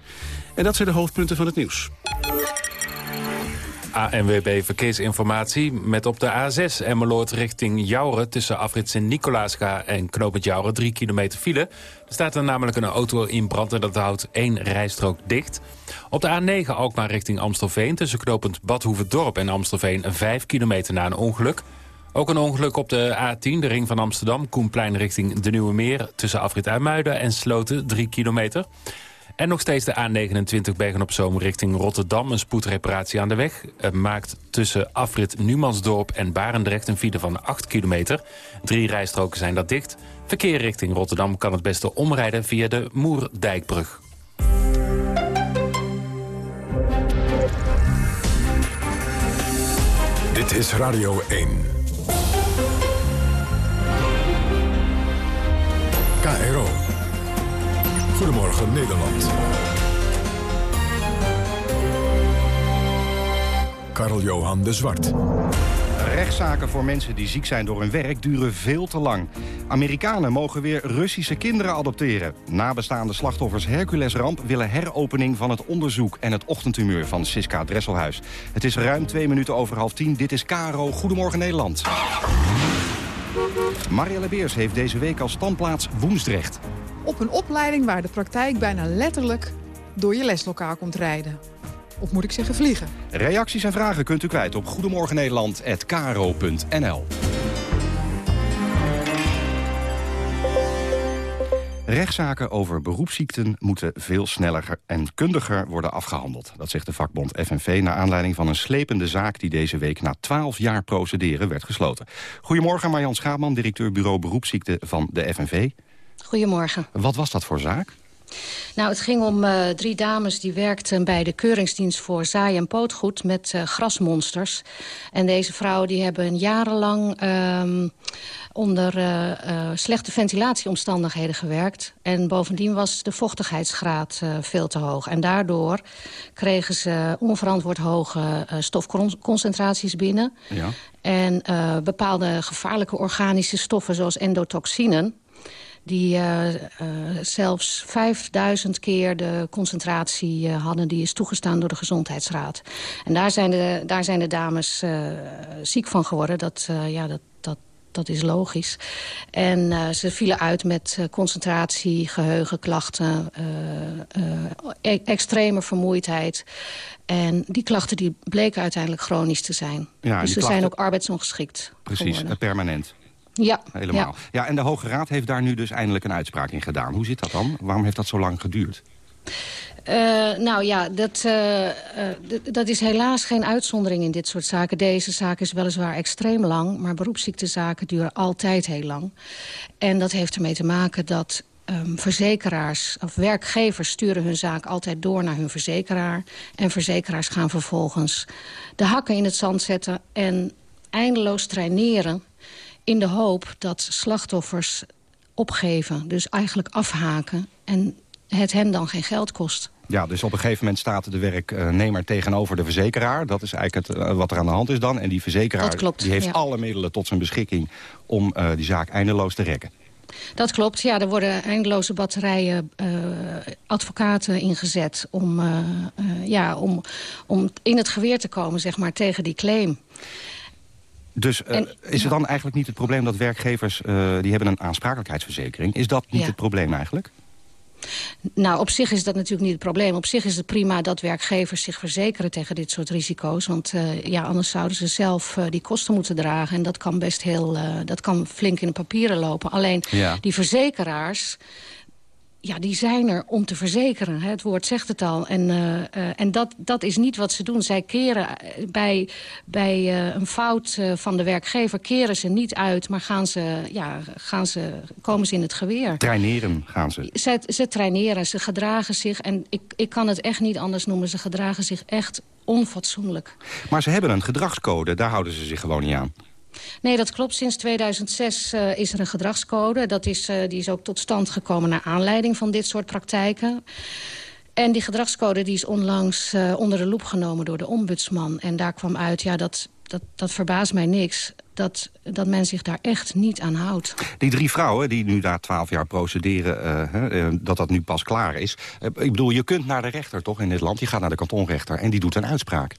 En dat zijn de hoofdpunten van het nieuws. ANWB Verkeersinformatie met op de A6 Emmeloord richting Jouren... tussen afrit Sint-Nicolaasga en knooppunt Jouren 3 kilometer file. Er staat er namelijk een auto in brand en dat houdt één rijstrook dicht. Op de A9 Alkmaar richting Amstelveen tussen knooppunt Badhoevedorp en Amstelveen... 5 kilometer na een ongeluk. Ook een ongeluk op de A10, de ring van Amsterdam... Koenplein richting de Nieuwe Meer tussen afrit IJmuiden en Sloten 3 kilometer... En nog steeds de A29 Bergen-op-Zoom richting Rotterdam. Een spoedreparatie aan de weg. Het maakt tussen afrit Numansdorp en Barendrecht een file van 8 kilometer. Drie rijstroken zijn dat dicht. Verkeer richting Rotterdam kan het beste omrijden via de Moerdijkbrug. Dit is Radio 1. KRO. Goedemorgen Nederland. Karl-Johan de Zwart. Rechtszaken voor mensen die ziek zijn door hun werk duren veel te lang. Amerikanen mogen weer Russische kinderen adopteren. Nabestaande slachtoffers Herculesramp willen heropening van het onderzoek... en het ochtendtumeur van Siska Dresselhuis. Het is ruim twee minuten over half tien. Dit is Caro. Goedemorgen Nederland. Marielle Beers heeft deze week als standplaats Woensdrecht. Op een opleiding waar de praktijk bijna letterlijk door je leslokaal komt rijden. Of moet ik zeggen vliegen? Reacties en vragen kunt u kwijt op goedemorgennederland.kro.nl. Rechtszaken over beroepsziekten moeten veel sneller en kundiger worden afgehandeld. Dat zegt de vakbond FNV naar aanleiding van een slepende zaak... die deze week na 12 jaar procederen werd gesloten. Goedemorgen Marjan Schaapman, directeur bureau beroepsziekten van de FNV. Goedemorgen. Wat was dat voor zaak? Nou, het ging om uh, drie dames die werkten bij de Keuringsdienst voor Zaai en Pootgoed met uh, grasmonsters. En deze vrouwen die hebben jarenlang uh, onder uh, slechte ventilatieomstandigheden gewerkt. En bovendien was de vochtigheidsgraad veel te hoog. En daardoor kregen ze onverantwoord hoge stofconcentraties binnen. Ja. En bepaalde gevaarlijke organische stoffen zoals endotoxinen die uh, uh, zelfs 5000 keer de concentratie uh, hadden... die is toegestaan door de Gezondheidsraad. En daar zijn de, daar zijn de dames ziek van geworden. Dat, ja, dat, dat, dat is logisch. En ze vielen uit met concentratie, geheugenklachten... E extreme vermoeidheid. En die klachten die bleken uiteindelijk chronisch te zijn. Ja, dus ze klachten... zijn ook arbeidsongeschikt Precies, geworden. permanent. Ja. Helemaal. Ja. ja, en de Hoge Raad heeft daar nu dus eindelijk een uitspraak in gedaan. Hoe zit dat dan? Waarom heeft dat zo lang geduurd? Uh, nou ja, dat, uh, uh, dat is helaas geen uitzondering in dit soort zaken. Deze zaak is weliswaar extreem lang, maar beroepsziektezaken duren altijd heel lang. En dat heeft ermee te maken dat ehm, verzekeraars of werkgevers sturen hun zaak altijd door naar hun verzekeraar. En verzekeraars gaan vervolgens de hakken in het zand zetten... en eindeloos traineren in de hoop dat slachtoffers opgeven. Dus eigenlijk afhaken en het hen dan geen geld kost. Ja, dus op een gegeven moment staat de werknemer tegenover de verzekeraar. Dat is eigenlijk het, eh, wat er aan de hand is dan. En die verzekeraar klopt, die heeft ja. alle middelen tot zijn beschikking... om eh, die zaak eindeloos te rekken. Dat klopt, ja. Er worden eindeloze batterijen uh, advocaten ingezet... Om, ja, om, om in het geweer te komen zeg maar, tegen die claim. Dus is het dan eigenlijk niet het probleem dat werkgevers... die hebben een aansprakelijkheidsverzekering? Is dat niet Ja. het probleem eigenlijk? Nou, op zich is dat natuurlijk niet het probleem. Op zich is het prima dat werkgevers zich verzekeren tegen dit soort risico's. Want uh, ja, anders zouden ze zelf uh, die kosten moeten dragen. En dat kan best heel, uh, dat kan flink in de papieren lopen. Alleen Ja. die verzekeraars, ja, die zijn er om te verzekeren. Hè? Het woord zegt het al. En, uh, uh, en dat, dat is niet wat ze doen. Zij keren eh, bij, bij uh, een fout van de werkgever... keren ze niet uit, maar gaan ze, ja, gaan ze, komen ze in het geweer. Traineren gaan ze. Ze, ze traineren, ze gedragen zich... en ik, ik kan het echt niet anders noemen... ze gedragen zich echt onfatsoenlijk. Maar ze hebben een gedragscode, daar houden ze zich gewoon niet aan. Nee, dat klopt. Sinds 2006 uh, is er een gedragscode. Dat is, uh, die is ook tot stand gekomen naar aanleiding van dit soort praktijken. En die gedragscode die is onlangs uh, onder de loep genomen door de ombudsman. En daar kwam uit, ja, dat, dat, dat verbaast mij niks... Dat, dat men zich daar echt niet aan houdt. Die drie vrouwen die nu daar twaalf jaar procederen, dat dat nu pas klaar is. Ik bedoel, je kunt naar de rechter toch in dit land. Je gaat naar de kantonrechter en die doet een uitspraak.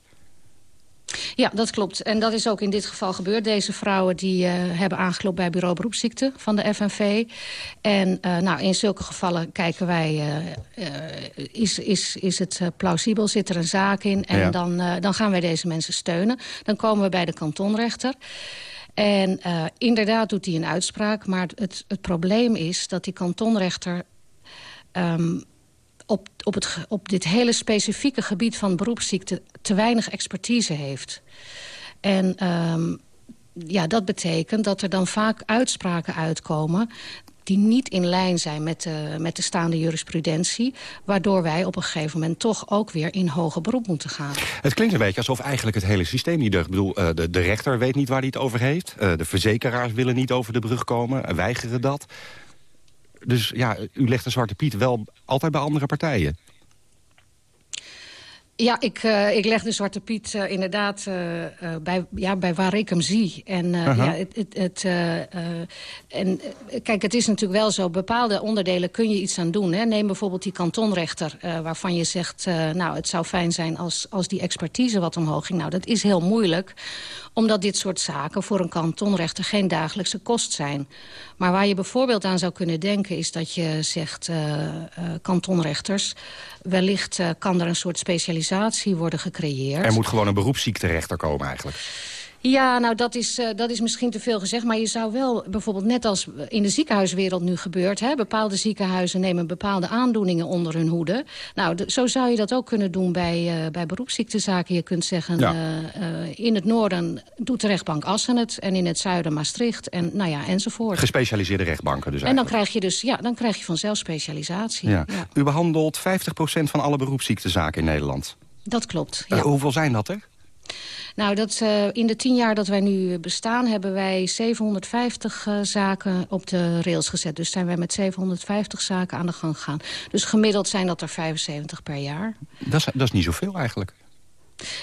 Ja, dat klopt. En dat is ook in dit geval gebeurd. Deze vrouwen die, uh, hebben aangeklopt bij bureau beroepsziekte van de FNV. En uh, nou, in zulke gevallen kijken wij, uh, is, is, is het plausibel, zit er een zaak in? En ja. dan, dan gaan wij deze mensen steunen. Dan komen we bij de kantonrechter. En inderdaad doet hij een uitspraak. Maar het, het probleem is dat die kantonrechter... Um, op, op, het, op dit hele specifieke gebied van beroepsziekte te weinig expertise heeft. En um, ja, dat betekent dat er dan vaak uitspraken uitkomen die niet in lijn zijn met de, met de staande jurisprudentie... waardoor wij op een gegeven moment toch ook weer in hoger beroep moeten gaan. Het klinkt een beetje alsof eigenlijk het hele systeem niet deugt. Ik bedoel, uh, de, de rechter weet niet waar hij het over heeft. Uh, de verzekeraars willen niet over de brug komen, weigeren dat. Dus ja, u legt de Zwarte Piet wel altijd bij andere partijen. Ja, ik, uh, ik leg de Zwarte Piet uh, inderdaad uh, bij, ja, bij waar ik hem zie. En, -huh. ja, het, het, het, en kijk, het is natuurlijk wel zo, bepaalde onderdelen kun je iets aan doen. Hè? Neem bijvoorbeeld die kantonrechter, waarvan je zegt... nou, het zou fijn zijn als, als die expertise wat omhoog ging. Nou, dat is heel moeilijk, omdat dit soort zaken voor een kantonrechter geen dagelijkse kost zijn. Maar waar je bijvoorbeeld aan zou kunnen denken is dat je zegt... kantonrechters, wellicht kan er een soort specialisatie worden gecreëerd. Er moet gewoon een beroepsziekterechter komen eigenlijk. Ja, nou dat is, uh, dat is misschien te veel gezegd. Maar je zou wel bijvoorbeeld net als in de ziekenhuiswereld nu gebeurt... Hè, bepaalde ziekenhuizen nemen bepaalde aandoeningen onder hun hoede. Nou, zo zou je dat ook kunnen doen bij, uh, bij beroepsziektezaken. Je kunt zeggen, ja. uh, in het noorden doet de rechtbank Assen het... en in het zuiden Maastricht, en, nou ja, enzovoort. Gespecialiseerde rechtbanken dus En dan krijg je dus, ja, dan krijg je vanzelf specialisatie. Ja. Ja. U behandelt 50% van alle beroepsziektezaken in Nederland. Dat klopt, ja. hoeveel zijn dat er? Nou, dat, uh, in de tien jaar dat wij nu bestaan... hebben wij 750 uh, zaken op de rails gezet. Dus zijn wij met 750 zaken aan de gang gegaan. Dus gemiddeld zijn dat er 75 per jaar. Dat is, dat is niet zoveel eigenlijk.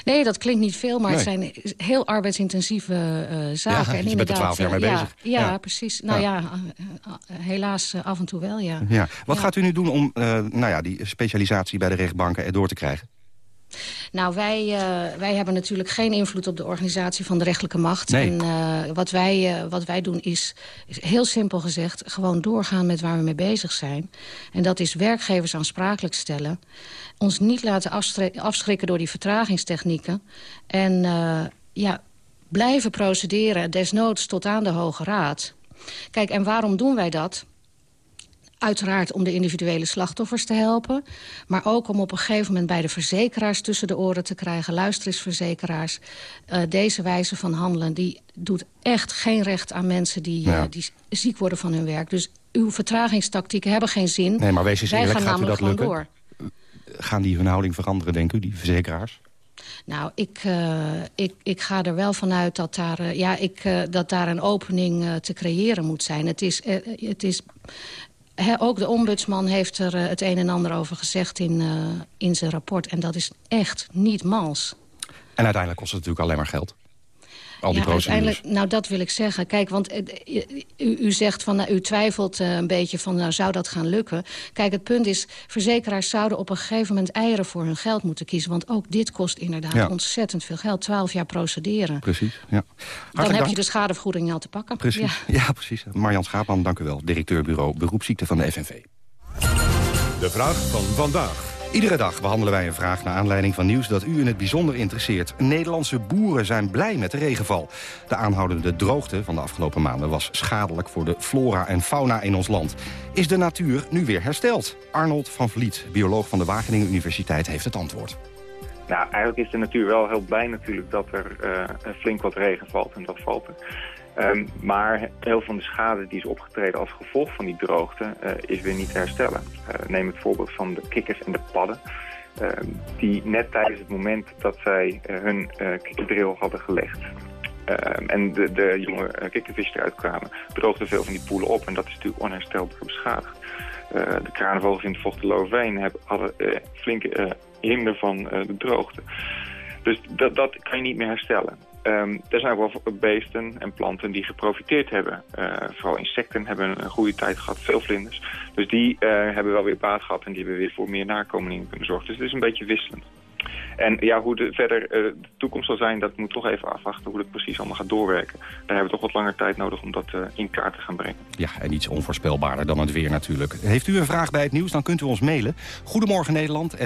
Nee, dat klinkt niet veel, maar nee. het zijn heel arbeidsintensieve uh, zaken. Ja, en je bent er twaalf jaar mee bezig. Ja, ja, precies. Nou ja, ja helaas af en toe wel, ja. ja. Wat gaat u nu doen om nou ja, die specialisatie bij de rechtbanken erdoor te krijgen? Nou, wij, uh, wij hebben natuurlijk geen invloed op de organisatie van de rechtelijke macht. Nee. En uh, wat, wij, uh, wat wij doen is, is, heel simpel gezegd... gewoon doorgaan met waar we mee bezig zijn. En dat is werkgevers aansprakelijk stellen. Ons niet laten afschrikken door die vertragingstechnieken. En ja, blijven procederen, desnoods tot aan de Hoge Raad. Kijk, en waarom doen wij dat? Uiteraard om de individuele slachtoffers te helpen. Maar ook om op een gegeven moment bij de verzekeraars tussen de oren te krijgen. Luister eens verzekeraars. Uh, deze wijze van handelen die doet echt geen recht aan mensen die, ja. uh, die ziek worden van hun werk. Dus uw vertragingstactieken hebben geen zin. Nee, maar wees eens eerlijk, gaan gaat u dat lukken? door. Gaan die hun houding veranderen, denk u, die verzekeraars? Nou, ik, eh, ik, ik ga er wel vanuit dat daar, eh, ja, ik, eh, dat daar een opening eh, te creëren moet zijn. Het is, eh, het is ook de ombudsman heeft er eh, het een en ander over gezegd in, eh, in zijn rapport. En dat is echt niet mals. En uiteindelijk kost het natuurlijk alleen maar geld. Al die ja, procedures. uiteindelijk, nou dat wil ik zeggen. Kijk, want u, u zegt van, nou, u twijfelt eh, een beetje van, nou zou dat gaan lukken? Kijk, het punt is, verzekeraars zouden op een gegeven moment eieren voor hun geld moeten kiezen. Want ook dit kost inderdaad Ja. ontzettend veel geld. Twaalf jaar procederen. Precies, ja. Dan heb dank. je de schadevergoeding al te pakken. Precies, Ja. ja. precies. Marjan Schaapman, dank u wel. Directeur Bureau Beroepsziekte van de FNV. De vraag van vandaag. Iedere dag behandelen wij een vraag naar aanleiding van nieuws dat u in het bijzonder interesseert. Nederlandse boeren zijn blij met de regenval. De aanhoudende droogte van de afgelopen maanden was schadelijk voor de flora en fauna in ons land. Is de natuur nu weer hersteld? Arnold van Vliet, bioloog van de Wageningen Universiteit, heeft het antwoord. Nou, eigenlijk is de natuur wel heel blij natuurlijk dat er eh, flink wat regen valt en dat valt er. Ehm, maar heel veel van de schade die is opgetreden als gevolg van die droogte eh, is weer niet te herstellen. Eh, neem het voorbeeld van de kikkers en de padden. ehm, die net tijdens het moment dat zij eh, hun kikkerdril hadden gelegd... ehm, en de, de jonge kikkervisjes eruit kwamen, droogden veel van die poelen op. En dat is natuurlijk onherstelbaar beschadigd. De kranenvogels in het Vochteloverveen hebben, hadden flinke hinder van de droogte. Dus dat, dat kan je niet meer herstellen. Um, er zijn ook wel beesten en planten die geprofiteerd hebben. Uh, vooral insecten hebben een goede tijd gehad, veel vlinders. Dus die uh, hebben wel weer baat gehad en die hebben weer voor meer nakomelingen kunnen zorgen. Dus het is een beetje wisselend. En ja, hoe de, verder uh, de toekomst zal zijn, dat moet toch even afwachten hoe dat precies allemaal gaat doorwerken. Daar hebben we toch wat langer tijd nodig om dat in kaart te gaan brengen. Ja, en iets onvoorspelbaarder dan het weer natuurlijk. Heeft u een vraag bij het nieuws, dan kunt u ons mailen. Goedemorgen Nederland,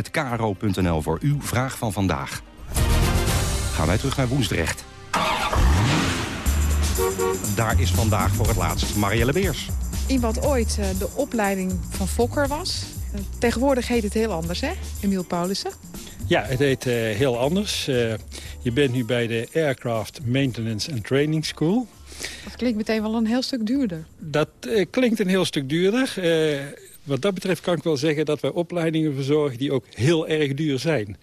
voor uw vraag van vandaag. Gaan wij terug naar Woensdrecht. Daar is vandaag voor het laatst Marielle Beers. In wat ooit uh, de opleiding van Fokker was. Uh, tegenwoordig heet het heel anders, hè, Emiel Paulussen? Ja, het heet uh, heel anders. je bent nu bij de Aircraft Maintenance and Training School. Dat klinkt meteen wel een heel stuk duurder. Dat klinkt een heel stuk duurder. wat dat betreft kan ik wel zeggen dat wij opleidingen verzorgen die ook heel erg duur zijn.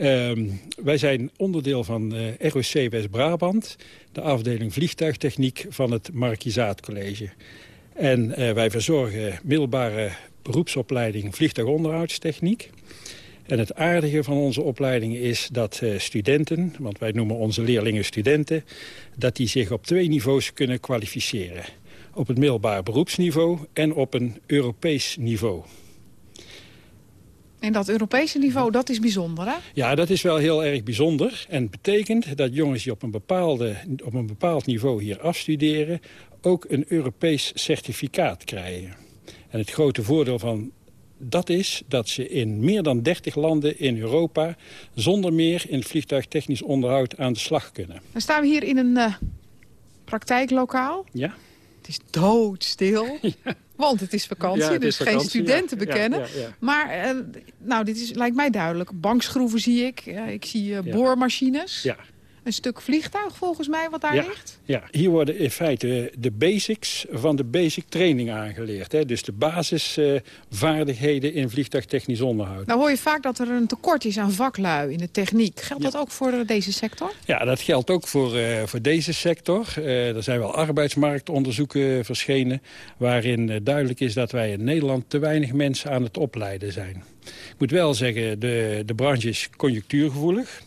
Um, wij zijn onderdeel van uh, ROC West-Brabant, de afdeling vliegtuigtechniek van het Markizaat College. En uh, wij verzorgen middelbare beroepsopleiding vliegtuigonderhoudstechniek. En het aardige van onze opleiding is dat uh, studenten, want wij noemen onze leerlingen studenten, dat die zich op twee niveaus kunnen kwalificeren. Op het middelbaar beroepsniveau en op een Europees niveau. En dat Europese niveau, dat is bijzonder, hè? Ja, dat is wel heel erg bijzonder. En betekent dat jongens die op een, bepaalde, op een bepaald niveau hier afstuderen... ook een Europees certificaat krijgen. En het grote voordeel van dat is dat ze in meer dan 30 landen in Europa... zonder meer in vliegtuigtechnisch onderhoud aan de slag kunnen. Dan staan we hier in een uh, praktijklokaal. Ja. Het is doodstil. Ja. Want het is vakantie, ja, het is dus vakantie, geen studenten ja, bekennen. Ja, maar uh, nou, dit is, lijkt mij duidelijk. Bankschroeven zie ik. Ik zie uh, boormachines. Ja. Een stuk vliegtuig volgens mij wat daar ligt. Ja, hier worden in feite de basics van de basic training aangeleerd. Hè? Dus de basisvaardigheden in vliegtuigtechnisch onderhoud. Nou hoor je vaak dat er een tekort is aan vaklui in de techniek. Geldt dat ook voor deze sector? Ja, dat geldt ook voor, voor deze sector. er zijn wel arbeidsmarktonderzoeken verschenen... waarin duidelijk is dat wij in Nederland te weinig mensen aan het opleiden zijn. Ik moet wel zeggen, de, de branche is conjunctuurgevoelig...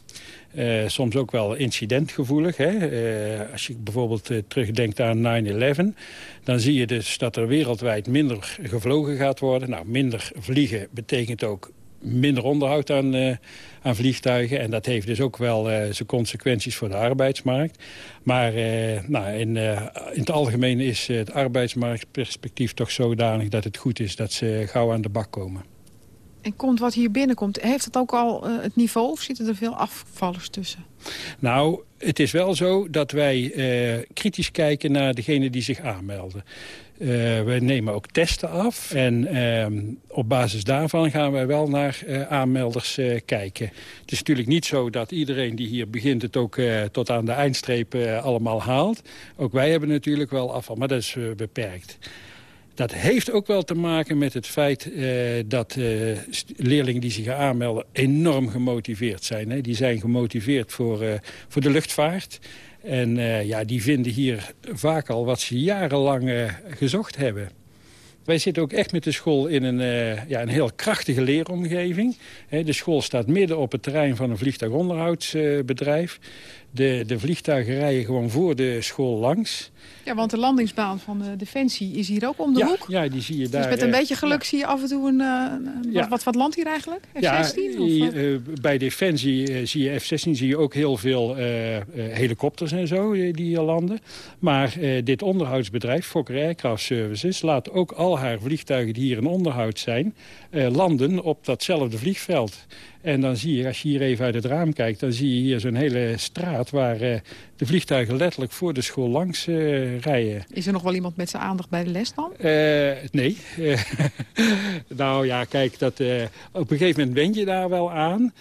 Uh, soms ook wel incidentgevoelig. Hè? Uh, als je bijvoorbeeld uh, terugdenkt aan 9-11... dan zie je dus dat er wereldwijd minder gevlogen gaat worden. Nou, minder vliegen betekent ook minder onderhoud aan, aan vliegtuigen. En dat heeft dus ook wel zijn consequenties voor de arbeidsmarkt. Maar nou, in, in het algemeen is het arbeidsmarktperspectief toch zodanig... dat het goed is dat ze gauw aan de bak komen. En komt wat hier binnenkomt, heeft het ook al uh, het niveau of zitten er veel afvallers tussen? Nou, het is wel zo dat wij uh, kritisch kijken naar degenen die zich aanmelden. Uh, we nemen ook testen af en op basis daarvan gaan wij wel naar aanmelders kijken. Het is natuurlijk niet zo dat iedereen die hier begint het ook tot aan de eindstreep allemaal haalt. Ook wij hebben natuurlijk wel afval, maar dat is beperkt. Dat heeft ook wel te maken met het feit dat leerlingen die zich aanmelden enorm gemotiveerd zijn. Hè. Die zijn gemotiveerd voor, voor de luchtvaart. En ja, die vinden hier vaak al wat ze jarenlang gezocht hebben. Wij zitten ook echt met de school in een, ja, een heel krachtige leeromgeving. de school staat midden op het terrein van een vliegtuigonderhoudsbedrijf. De, de vliegtuigen rijden gewoon voor de school langs. Ja, want de landingsbaan van de Defensie is hier ook om de hoek. Ja, die zie je daar. Dus met een eh, beetje geluk zie je af en toe een... Uh, wat, wat, wat landt hier eigenlijk? F-16? Ja, uh, bij Defensie zie je F-16 zie je ook heel veel helikopters en zo die hier landen. Maar dit onderhoudsbedrijf, Fokker Aircraft Services... laat ook al haar vliegtuigen die hier in onderhoud zijn... landen op datzelfde vliegveld. En dan zie je, als je hier even uit het raam kijkt... dan zie je hier zo'n hele straat waar uh, de vliegtuigen letterlijk voor de school langs uh, rijden. Is er nog wel iemand met zijn aandacht bij de les dan? Uh, nee. nou ja, kijk, dat, op een gegeven moment wend je daar wel aan...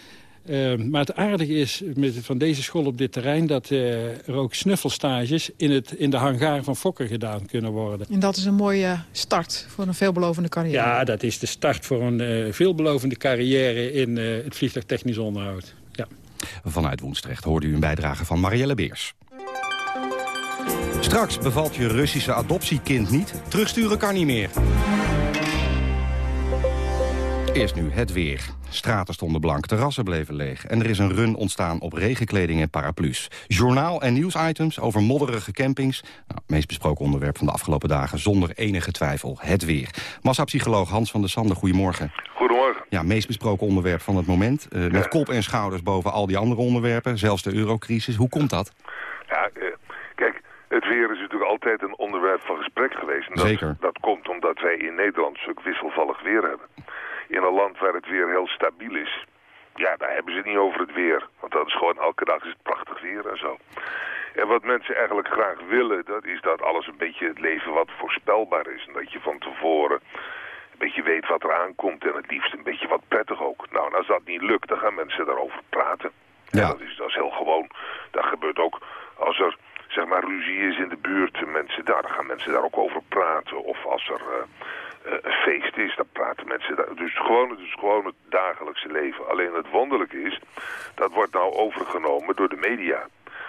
Maar het aardige is met, van deze school op dit terrein... dat uh, er ook snuffelstages in, het, in de hangaar van Fokker gedaan kunnen worden. En dat is een mooie start voor een veelbelovende carrière? Ja, dat is de start voor een uh, veelbelovende carrière in het vliegtuigtechnisch onderhoud. Vanuit Woensdrecht hoorde u een bijdrage van Marielle Beers. Straks bevalt je Russische adoptiekind niet. Terugsturen kan niet meer. Eerst nu het weer. Straten stonden blank, terrassen bleven leeg... en er is een run ontstaan op regenkleding en paraplu's. Journaal- en nieuwsitems over modderige campings. Nou, meest besproken onderwerp van de afgelopen dagen... zonder enige twijfel, het weer. Massapsycholoog Hans van der Sande, goedemorgen. Ja, meest besproken onderwerp van het moment. Uh, met kop en schouders boven al die andere onderwerpen. Zelfs de eurocrisis. Hoe komt dat? Ja, uh, kijk, het weer is natuurlijk altijd een onderwerp van gesprek geweest. En dat, Zeker. Dat komt omdat wij in Nederland zulk wisselvallig weer hebben in een land waar het weer heel stabiel is... ja, daar hebben ze het niet over het weer. Want dat is gewoon elke dag is het prachtig weer en zo. En wat mensen eigenlijk graag willen, dat is dat alles een beetje het leven wat voorspelbaar is. En dat je van tevoren een beetje weet wat er aankomt en het liefst een beetje wat prettig ook. Nou, en als dat niet lukt, dan gaan mensen daarover praten. Ja. dat, is, dat is heel gewoon. Dat gebeurt ook als er zeg maar ruzie is in de buurt. Mensen daar, dan gaan mensen daar ook over praten. Of als er... Uh, uh, feest is, dan praten mensen daar. Dus gewoon, dus gewoon het dagelijkse leven. Alleen het wonderlijke is, dat wordt nou overgenomen door de media.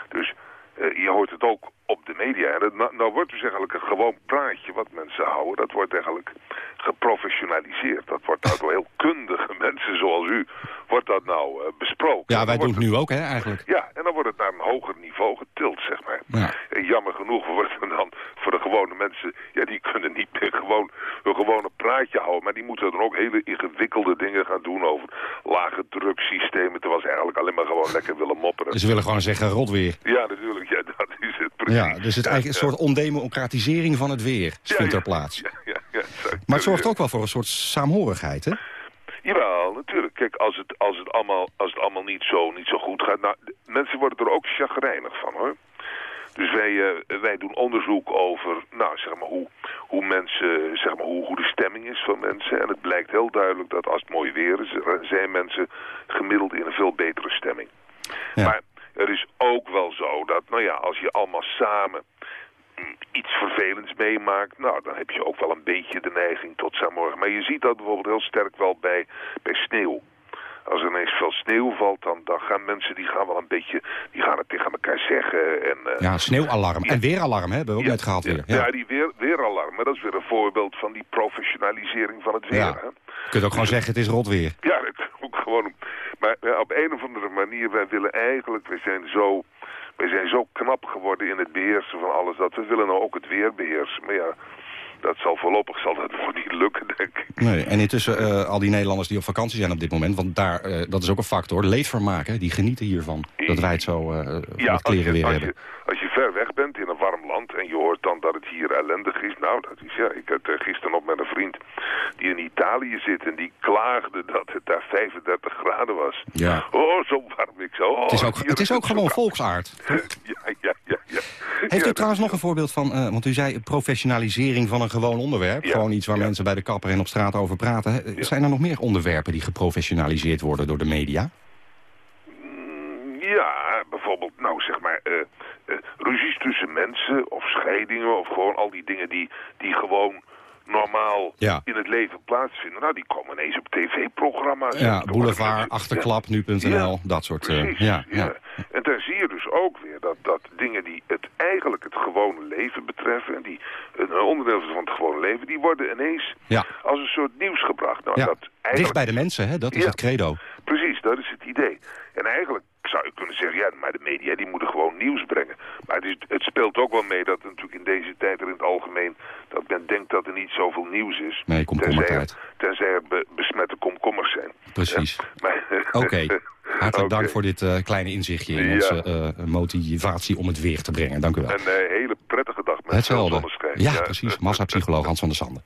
Dus uh, je hoort het ook op de media. En het, nou, nou, wordt dus eigenlijk een gewoon praatje wat mensen houden. Dat wordt eigenlijk geprofessionaliseerd. Dat wordt nou door heel kundige mensen zoals u, wordt dat nou uh, besproken. Ja, wij doen het nu ook, hè, eigenlijk. Ja, en dan wordt het naar een hoger niveau getild, zeg maar. Ja. En jammer genoeg wordt het dan voor de gewone mensen... ja, die kunnen niet meer gewoon een gewone praatje houden... maar die moeten dan ook hele ingewikkelde dingen gaan doen... over lage druksystemen... terwijl ze eigenlijk alleen maar gewoon lekker willen mopperen. Ze willen gewoon zeggen, rot weer. Ja, natuurlijk. Ja, dat is het precies. Ja, dus het eigenlijk een soort ondemocratisering van het weer vindt er plaats. Ja, ja, ja, maar het zorgt ook wel voor een soort saamhorigheid, hè? Jawel, natuurlijk. Kijk, als het, als het, allemaal, als het allemaal niet zo, niet zo goed gaat... Nou, mensen worden er ook chagrijnig van, hoor. Dus wij, uh, wij doen onderzoek over, nou, zeg maar, hoe, hoe mensen, zeg maar, hoe, hoe de stemming is van mensen. En het blijkt heel duidelijk dat als het mooi weer is, zijn mensen gemiddeld in een veel betere stemming. Ja. Maar er is ook wel zo dat, nou ja, als je allemaal samen iets vervelends meemaakt, nou, dan heb je ook wel een beetje de neiging tot saamhorigheid. Maar je ziet dat bijvoorbeeld heel sterk wel bij, bij sneeuw. Als er ineens veel sneeuw valt, dan, dan gaan mensen die gaan wel een beetje, die gaan het tegen elkaar zeggen. En, uh, ja, sneeuwalarm. En weeralarm hè, hebben we ook ja, net gehad weer. Ja, ja die weer, weeralarm. Maar dat is weer een voorbeeld van die professionalisering van het weer. Hè? Je kunt ook gewoon zeggen, het is rot weer. Ja, dat ook gewoon. Maar ja, op een of andere manier, wij willen eigenlijk, we zijn zo... Wij zijn zo knap geworden in het beheersen van alles... dat we willen nou ook het weer beheersen. Maar ja, dat zal voorlopig zal dat nog niet lukken, denk ik. Nee, en intussen uh, al die Nederlanders die op vakantie zijn op dit moment... want daar, uh, dat is ook een factor, leedvermaak, hè, die genieten hiervan. Dat wij het zo uh, ja, met kleren als je, weer hebben. Als je ver weg bent in een warm land en je hoort dan dat het hier ellendig is... nou, dat is ja, ik had gisteren nog met een vriend die in Italië zit... en die klaagde dat het daar 35 graden was. Ja. Oh, zo warm. Ik zo, oh, het is ook, het is ook gewoon volksaard. ja, ja, ja, ja. Heeft u trouwens nog een voorbeeld van, uh, want u zei professionalisering van een gewoon onderwerp. Gewoon iets waar mensen bij de kapper en op straat over praten. Zijn er nog meer onderwerpen die geprofessionaliseerd worden door de media? Ja, bijvoorbeeld, nou zeg maar, eh eh, ruzies tussen mensen of scheidingen of gewoon al die dingen die, die gewoon normaal Ja. in het leven plaatsvinden. Nou, die komen ineens op tv-programma's. Ja, boulevard, achterklap, nu.nl, Ja, dat soort... eh, Precies, ja, ja. ja. En dan zie je dus ook weer dat, dat dingen die het eigenlijk het gewone leven betreffen... en die een onderdeel van het gewone leven... die worden ineens als een soort nieuws gebracht. Nou, dat eigenlijk... Dicht bij de mensen, hè? dat is het credo. Precies, dat is het idee. En eigenlijk zou je kunnen zeggen, ja, maar de media die moeten gewoon nieuws brengen. Maar het, is, het speelt ook wel mee dat natuurlijk in deze tijd er in het algemeen... dat men denkt dat er niet zoveel nieuws is. Nee, komkommertijd. Tenzij er, tenzij er be- besmette komkommers zijn. Precies. Oké. Hartelijk dank voor dit eh, kleine inzichtje in Ja. onze eh, motivatie om het weer te brengen. Dank u wel. Een eh, hele prettige dag met Hetzelfde. zonneschijn. Ja, precies. Massapsycholoog Hans van der Sande.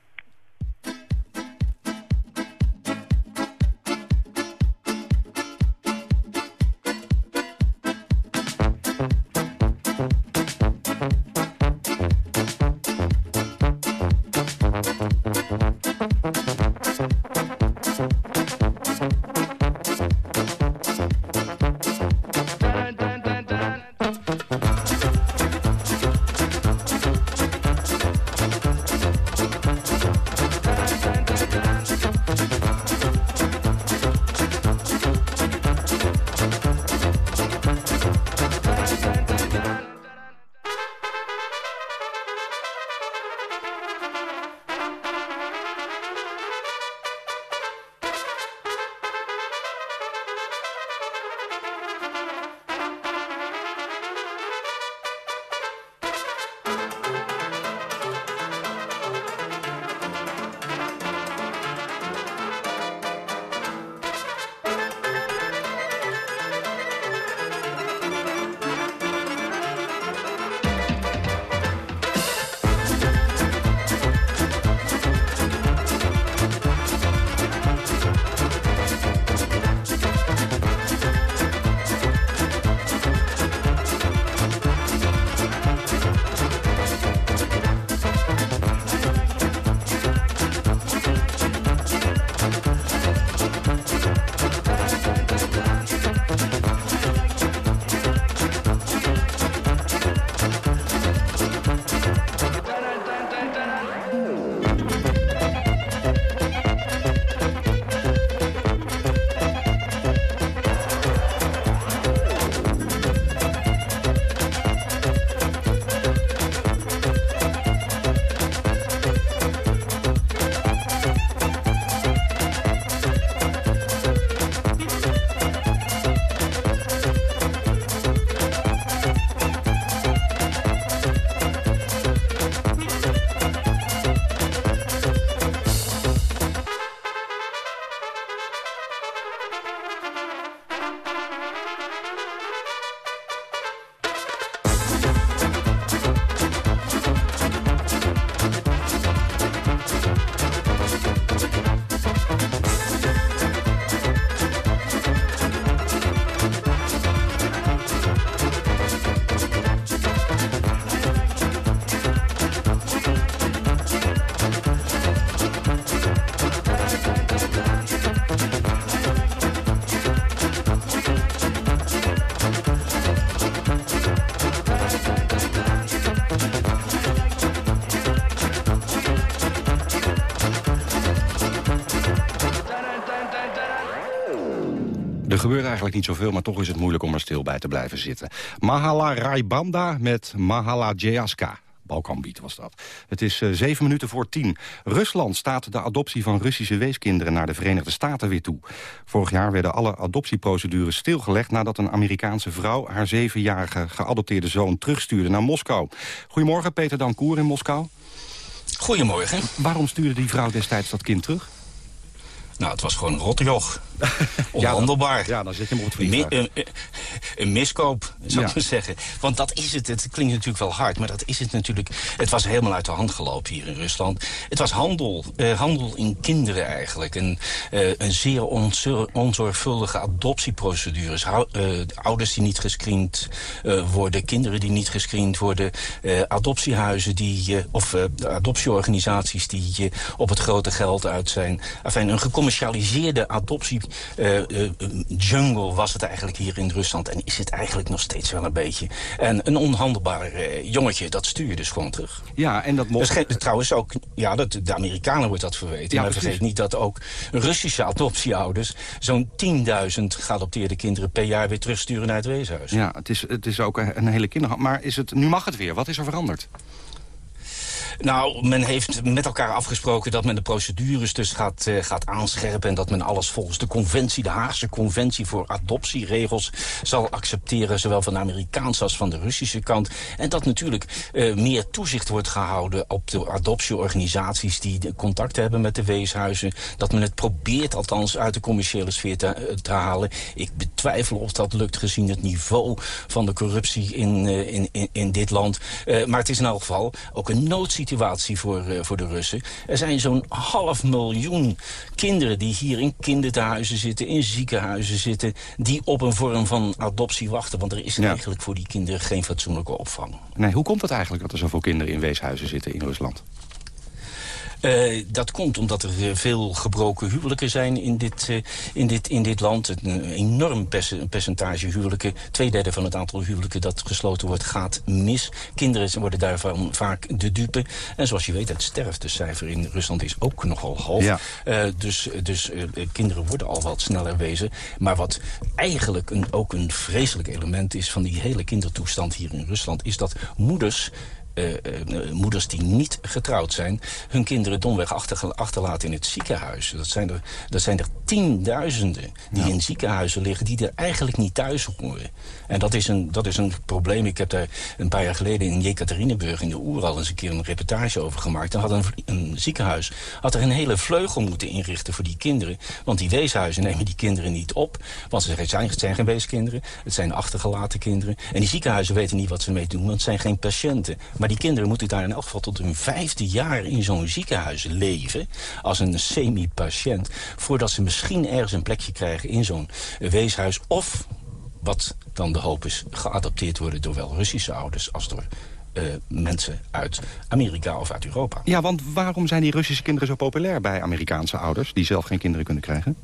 Er gebeurt eigenlijk niet zoveel, maar toch is het moeilijk om er stil bij te blijven zitten. Mahala Raibanda met Mahala Jayaska. Balkanbied was dat. Het is eh, zeven minuten voor tien. Rusland staat de adoptie van Russische weeskinderen naar de Verenigde Staten weer toe. Vorig jaar werden alle adoptieprocedures stilgelegd... nadat een Amerikaanse vrouw haar zevenjarige geadopteerde zoon terugstuurde naar Moskou. Goedemorgen, Peter Dankoer in Moskou. Goedemorgen. Waarom stuurde die vrouw destijds dat kind terug? Nou, het was gewoon een rotjoch. Onhandelbaar. Ja, dan zit je hem op het Mi- vliegtuig. een, een miskoop, zou ik Ja. maar zeggen. Want dat is het. Het klinkt natuurlijk wel hard, maar dat is het natuurlijk. Het was helemaal uit de hand gelopen hier in Rusland. Het was handel, eh, handel in kinderen eigenlijk. Een, eh, een zeer onzor- onzorgvuldige adoptieprocedures. Hou- eh, ouders die niet gescreend worden, kinderen die niet gescreend worden. eh, adoptiehuizen die, of adoptieorganisaties die op het grote geld uit zijn. Enfin, een gecommuniceerd gecommercialiseerde adoptie-jungle was het eigenlijk hier in Rusland. En is het eigenlijk nog steeds wel een beetje. En een onhandelbaar jongetje, dat stuur je dus gewoon terug. Ja, en dat mocht... Trouwens ook, ja, dat, de Amerikanen wordt dat verweten. Ja, maar vergeet niet dat ook Russische adoptieouders... zo'n 10.000 geadopteerde kinderen per jaar weer terugsturen naar het weeshuis. Ja, het is, het is ook een hele kinderhand. Maar is het, nu mag het weer. Wat is er veranderd? Nou, men heeft met elkaar afgesproken dat men de procedures dus gaat, uh, gaat aanscherpen... en dat men alles volgens de conventie, de Haagse conventie voor adoptieregels... zal accepteren, zowel van de Amerikaanse als van de Russische kant. En dat natuurlijk uh, meer toezicht wordt gehouden op de adoptieorganisaties... die contact hebben met de weeshuizen. Dat men het probeert althans uit de commerciële sfeer te, te halen. Ik betwijfel of dat lukt gezien het niveau van de corruptie in, uh, in, in, in, dit land. maar het is in elk geval ook een noodsituatie situatie voor, uh, voor de Russen. Er zijn zo'n half miljoen kinderen die hier in kinderthuizen zitten... in ziekenhuizen zitten, die op een vorm van adoptie wachten. Want er is ja. eigenlijk voor die kinderen geen fatsoenlijke opvang. Nee, hoe komt het eigenlijk dat er zoveel kinderen in weeshuizen zitten in Rusland? Uh, dat komt omdat er veel gebroken huwelijken zijn in dit, uh, in dit, in dit land. Een enorm percentage huwelijken. Tweederde van het aantal huwelijken dat gesloten wordt gaat mis. Kinderen worden daarvan vaak de dupe. En zoals je weet, het sterftecijfer in Rusland is ook nogal hoog. Ja. dus dus kinderen worden al wat sneller wezen. Maar wat eigenlijk een, ook een vreselijk element is van die hele kindertoestand hier in Rusland... is dat moeders moeders die niet getrouwd zijn... hun kinderen domweg achter, achterlaten in het ziekenhuis. Dat zijn er, dat zijn er tienduizenden die ja. in ziekenhuizen liggen... die er eigenlijk niet thuis horen. En dat is, een, dat is een probleem. Ik heb daar een paar jaar geleden in Jekaterinburg in de Oeral... eens een keer een reportage over gemaakt. Dan had een, een ziekenhuis had er een hele vleugel moeten inrichten voor die kinderen. Want die weeshuizen nemen die kinderen niet op. Want ze zijn, het zijn geen weeskinderen. Het zijn achtergelaten kinderen. En die ziekenhuizen weten niet wat ze mee doen, want het zijn geen patiënten. Maar die kinderen moeten daar in elk geval tot hun vijfde jaar in zo'n ziekenhuis leven... als een semi-patiënt, voordat ze misschien ergens een plekje krijgen in zo'n weeshuis... of, wat dan de hoop is, geadopteerd worden door wel Russische ouders... als door uh, mensen uit Amerika of uit Europa. Ja, want waarom zijn die Russische kinderen zo populair bij Amerikaanse ouders... die zelf geen kinderen kunnen krijgen?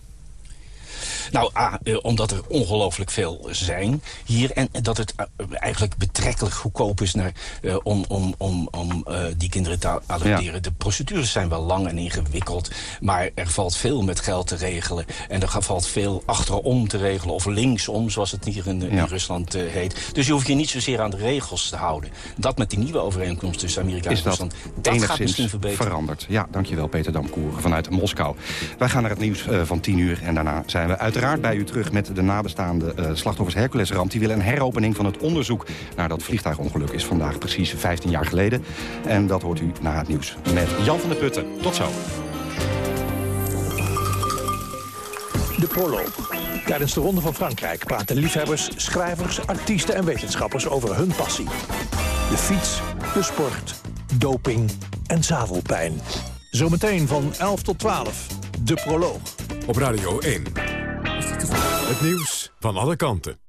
Nou, A, uh, omdat er ongelooflijk veel zijn hier. En dat het uh, eigenlijk betrekkelijk goedkoop is naar, uh, om, om, om, om die kinderen te adopteren. Ja. De procedures zijn wel lang en ingewikkeld. Maar er valt veel met geld te regelen. En er valt veel achterom te regelen. Of linksom, zoals het hier in, ja. in Rusland heet. Dus je hoeft je niet zozeer aan de regels te houden. Dat met die nieuwe overeenkomst tussen Amerika en Rusland... dat gaat misschien verbeteren. veranderd. Ja, dankjewel Peter Damkoer vanuit Moskou. Wij gaan naar het nieuws van 10 uur. En daarna zijn we uiteraard bij u terug met de nabestaande uh, slachtoffers Herculesramp. Die willen een heropening van het onderzoek naar dat vliegtuigongeluk is vandaag precies 15 jaar geleden. En dat hoort u na het nieuws met Jan van der Putten. Tot zo. De proloog. Tijdens de Ronde van Frankrijk praten liefhebbers, schrijvers, artiesten en wetenschappers over hun passie. De fiets, de sport, doping en zadelpijn. Zometeen van 11 tot 12. De proloog. Op Radio 1. Het nieuws van alle kanten.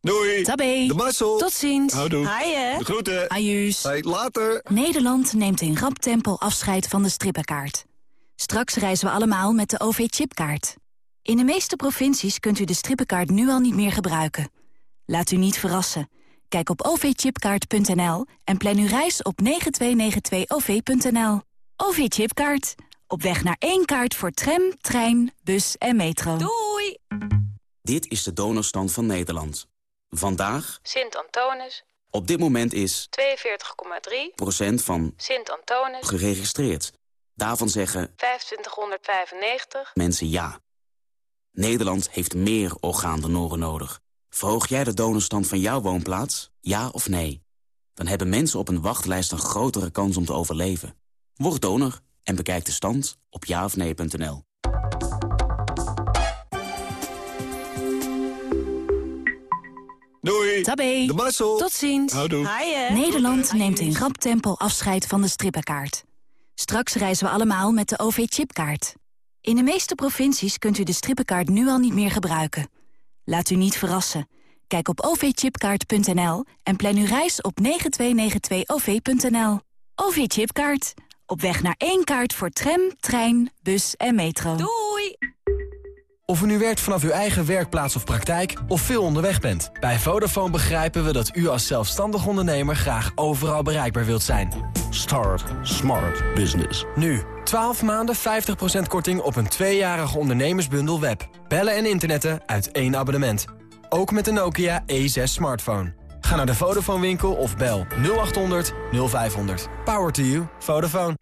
Doei. Tabé. De Marcel. Tot ziens. Houdoe. Haaien. De groeten. Ajuus. Hey, later. Nederland neemt in rap tempo afscheid van de strippenkaart. Straks reizen we allemaal met de OV-chipkaart. In de meeste provincies kunt u de strippenkaart nu al niet meer gebruiken. Laat u niet verrassen. Kijk op ovchipkaart.nl en plan uw reis op 9292-OV.nl. OV-chipkaart. Op weg naar één kaart voor tram, trein, bus en metro. Doei! Dit is de donorstand van Nederland. Vandaag... Sint-Antonis. Op dit moment is... 42,3 procent van... Sint-Antonis. Geregistreerd. Daarvan zeggen... 2595 mensen ja. Nederland heeft meer orgaandonoren nodig. Verhoog jij de donorstand van jouw woonplaats? Ja of nee? Dan hebben mensen op een wachtlijst een grotere kans om te overleven. Word donor en bekijk de stand op jaofnee.nl. Doei. Tabé. De Marcel. Tot ziens. Houdoe. Nederland neemt in rap tempo afscheid van de strippenkaart. Straks reizen we allemaal met de OV-chipkaart. In de meeste provincies kunt u de strippenkaart nu al niet meer gebruiken. Laat u niet verrassen. Kijk op ovchipkaart.nl en plan uw reis op 9292-OV.nl. OV-chipkaart. Op weg naar één kaart voor tram, trein, bus en metro. Doei! Of u nu werkt vanaf uw eigen werkplaats of praktijk of veel onderweg bent. Bij Vodafone begrijpen we dat u als zelfstandig ondernemer graag overal bereikbaar wilt zijn. Start Smart Business. Nu, 12 maanden 50% korting op een tweejarige ondernemersbundel web. Bellen en internetten uit één abonnement. Ook met de Nokia E6 smartphone. Ga naar de Vodafone winkel of bel 0800 0500. Power to you. Vodafone.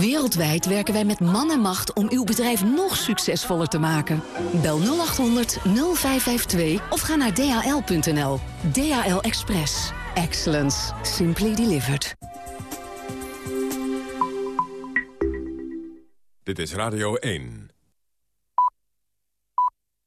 Wereldwijd werken wij met man en macht om uw bedrijf nog succesvoller te maken. Bel 0800 0552 of ga naar dhl.nl. DHL Express. Excellence. Simply delivered. Dit is Radio 1.